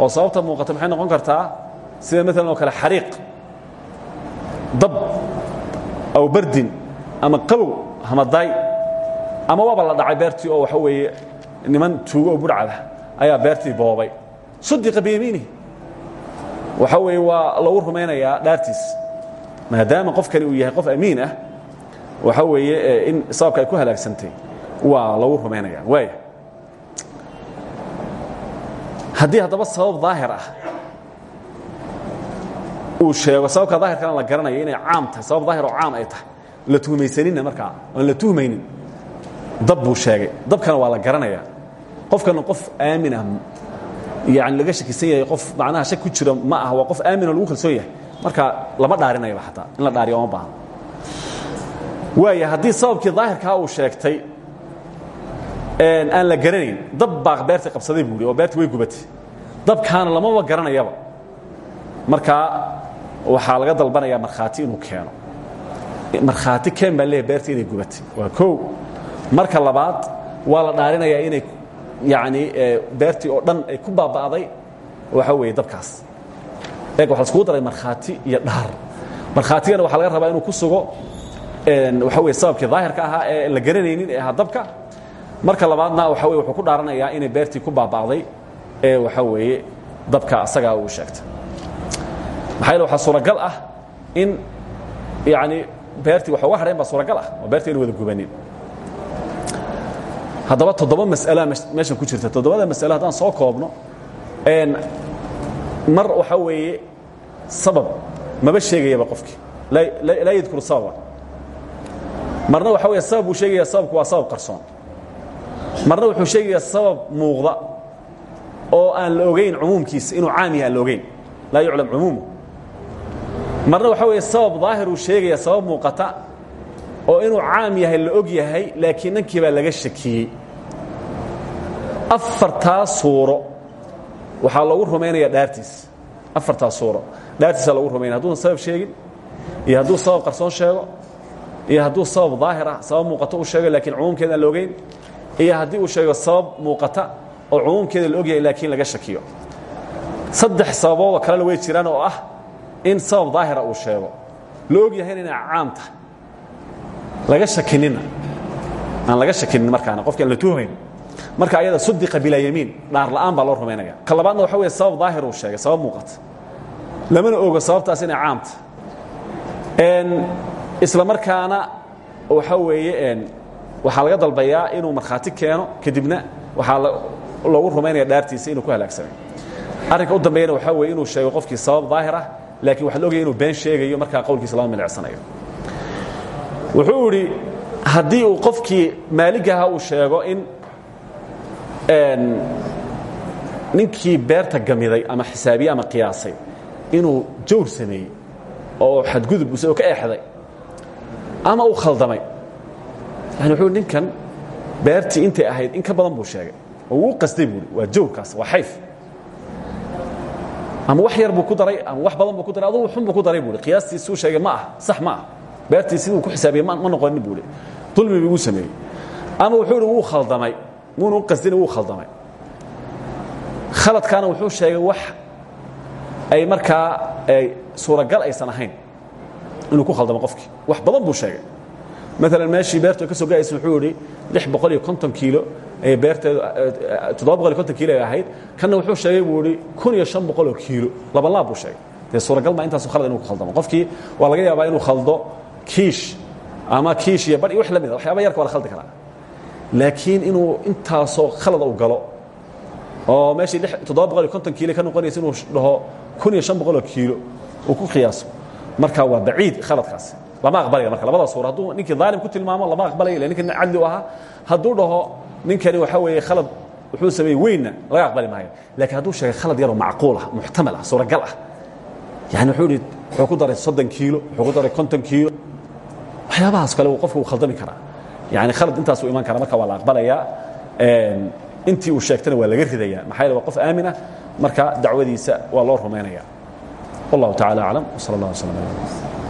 oo sababta muuqata maxay noqon kartaa? Sida maalan oo kale xariiq dab aw bardin ama qabow hamadaay ama waaba la dhacay beertii oo waxa weeye niman tuugo oo budhcada ayaa beertii boobay. Sudiqa biyamiinihi. Waxa weeye waa lagu rumaynayaa dhaartiis. Maadaama qofkani uu yahay qof amiin ah waxa weeye in sababka ay ku halaagsantay waa lagu rumaynaya waaya haddii haddaba sabab daahir ah uu sheego sababka daahirkana la garanayo inay caam tahay sabab daahir oo caam ay tahay la tuhmaysanina markaa oon la tuhmaynin dab buu sheegay. Dabkana waa la garanaya. Qofkana qof aamin ah yani laga shakisan yahay qof macnaha shak ku jira ma ah waa qof aamin oo lagu kalsoon yahay. Marka lama dhaarinayaba xataa in la dhaariyo oma baahno waaya haddii sababkii daahirkaa uu sheegtay aan la garanayn dab baa beertii qabsaday buui oo beertii way gubatay. Dabkaana lamaba garanayaba markaa waxaa laga dalbanayaa markhaati inuu keeno. Markhaati keen baa leeyahy beertii inay gubatay. Waa kow. Marka labaad waa la dhaarinayaa inay yani beertii oo dhan ay ku baaba'day. Waxa weeye dabkaas. Eeg waxa laskugu daray markhaati iyo dhaar. Markhaatigana waxaa laga rabaa inuu ku sugo waxa weye sababkii daahirka ahaa ee la garanaynin ee ahaa dabka. Marka labaadna waxa weye wuxuu ku dhaaranayaa inay beertii ku baaba'day ee waxa weeye dabka asagaa uu sheegtay. Maxaa yeele waxaa suuragal ah in yani beertii wax uga hadhayn baa suuragal ah oo beertii aynu wada gubanin. Haddaba toddoba mas'alaa meeshan ku jirta. Toddobada mas'alo haddaan soo koobno mar waxa weeye sabab maba sheegayaba qofkii. Laa yadkuru sababa marna waxa weeye sabab buu sheegaya sababku waa sabab qarsoon. Marna wuxuu sheegayaa sabab muuqda oo aan la ogayn cumuumkiisa inuu caam yahay aan la ogayn laa yuclam cumuumu. Marna waxa weeye sabab daahir uu sheegaya sabab muuqata oo inuu caam yahay la og yahay laakiin nankii baa laga shakiyey. Afartaa suuro waxaa loogu rumaynaya dhaartiis afartaa suuro. Dhaartiisaa loogu rumaynaya hadduusan sabab sheegin iyo hadduu sabab qarsoon sheego iyo hadduu sabab daahir ah sabab muuqata u sheego lakiin cumuumkeeda aan la ogayn iyo haddii uu sheego sabab muuqata oo cumuumkeeda la og yahay laakiin laga shakiyo. Saddex sababoodoo kalena way jiraan oo ah in sabab daahira uu sheego. La og yahayna inay caam tahay. Laga shakinina aan laga shakinin markaana qofki aan la tuhmayn. Marka ayada sudiqa bilaa yamiin dhaar la'aan baa loo rumaynaya ka labaadna waxa wey sabab daahir uu sheegay sabab muuqata. Lamana ogo sababtaas inay caamta isla markaana waxa weeye waxaa laga dalbayaa inuu markhaati keeno kadibna waxaa loogu rumaynaya dhaartiisa inuu ku halaagsamay arrinka u dambeeyana waxaa weeye inuu sheego qofkii sabab daahir ah laakiin waxa la ogaya inuu been sheegayo markaa qowlkiisa lama milicsanayo wuxuu idhi haddii uu qofkii maaligaha uu sheego in ninkii beerta gamiday ama xisaabiye ama qiyaasay inuu jawr sameeyey oo xadgudub isagoo ka eexday ama uu khaldamay. Yani wuxuu ninkan beertii intay ahayd in ka badan buu sheegay. Oo wuu qasday buui waa jawrkaas waa xayf. Ama wax yar buu ku daray ama wax badan buu ku daray adugu xun buu ku daray buui qiyaastiisuu sheegay ma ah sax ma ah. Beertii siduu ku xisaabiyey ma noqonin buui dulmi buu sameeyey. Ama wuxuu ihi wuu khaldamay. Muuna u qasdina wuu khaldamay. Khaladkaana wuxuu sheegay wax ay markaa suuragal aysan ahayn inuu ku khaldamo qofkii wax badan buu sheegay. Maalan meeshii beertu ka soo gaaysa wuxuu idhi lix boqol iyo konton kiilo ayay beerteedu toddoba boqol iyo konton kiilo ay ahayd. Kanna wuxuu sheegay buu idhi kun iyo shan boqol oo kiilo. Laban laab buu sheegay. Dee suuragal maa intaasu khalad inuu ku khaldamo. Qofkii waa laga yaabaa inuu khaldo kiish ama kiish iyo bar iyo wax la mida waxyaaba yarka waa la khaldi karaa. Laakiin inuu intaasoo khalad u galo oo meeshii toddoba boqol iyo konton kiilo ka noqonaysa inuu dhaho kun iyo shan boqoloo kiilo uu ku qiyaaso marka waa baciid khaladkaasi lama aqbalaya marka labada suura. Hadduu ninkii daalim ku tilmaamo lama aqbalaya ila ninkan cadli u ahaa. Hadduu dhaho ninkani waxa weeye khalad wuxuu sameeyey weynna laga aqbali maayo. Laakiin hadduu sheegay khalad yaroo macquul ah muxtamal ah suuragal ah. Yani wuxuu ihi wuxuu ku daray soddon kiilo wuxuu ku daray konton kiilo. Waxyaabahaas kale qofka uu khaldami karaa. Yani khalad intaasuu iman kara marka waa la aqbalayaa intii uu sheegtana waa laga ridaya maxaa yeele waa qof aamin ah marka dacwadiisa waa loo rumaynaya wallahu tacala aclam wsala allah wslam ala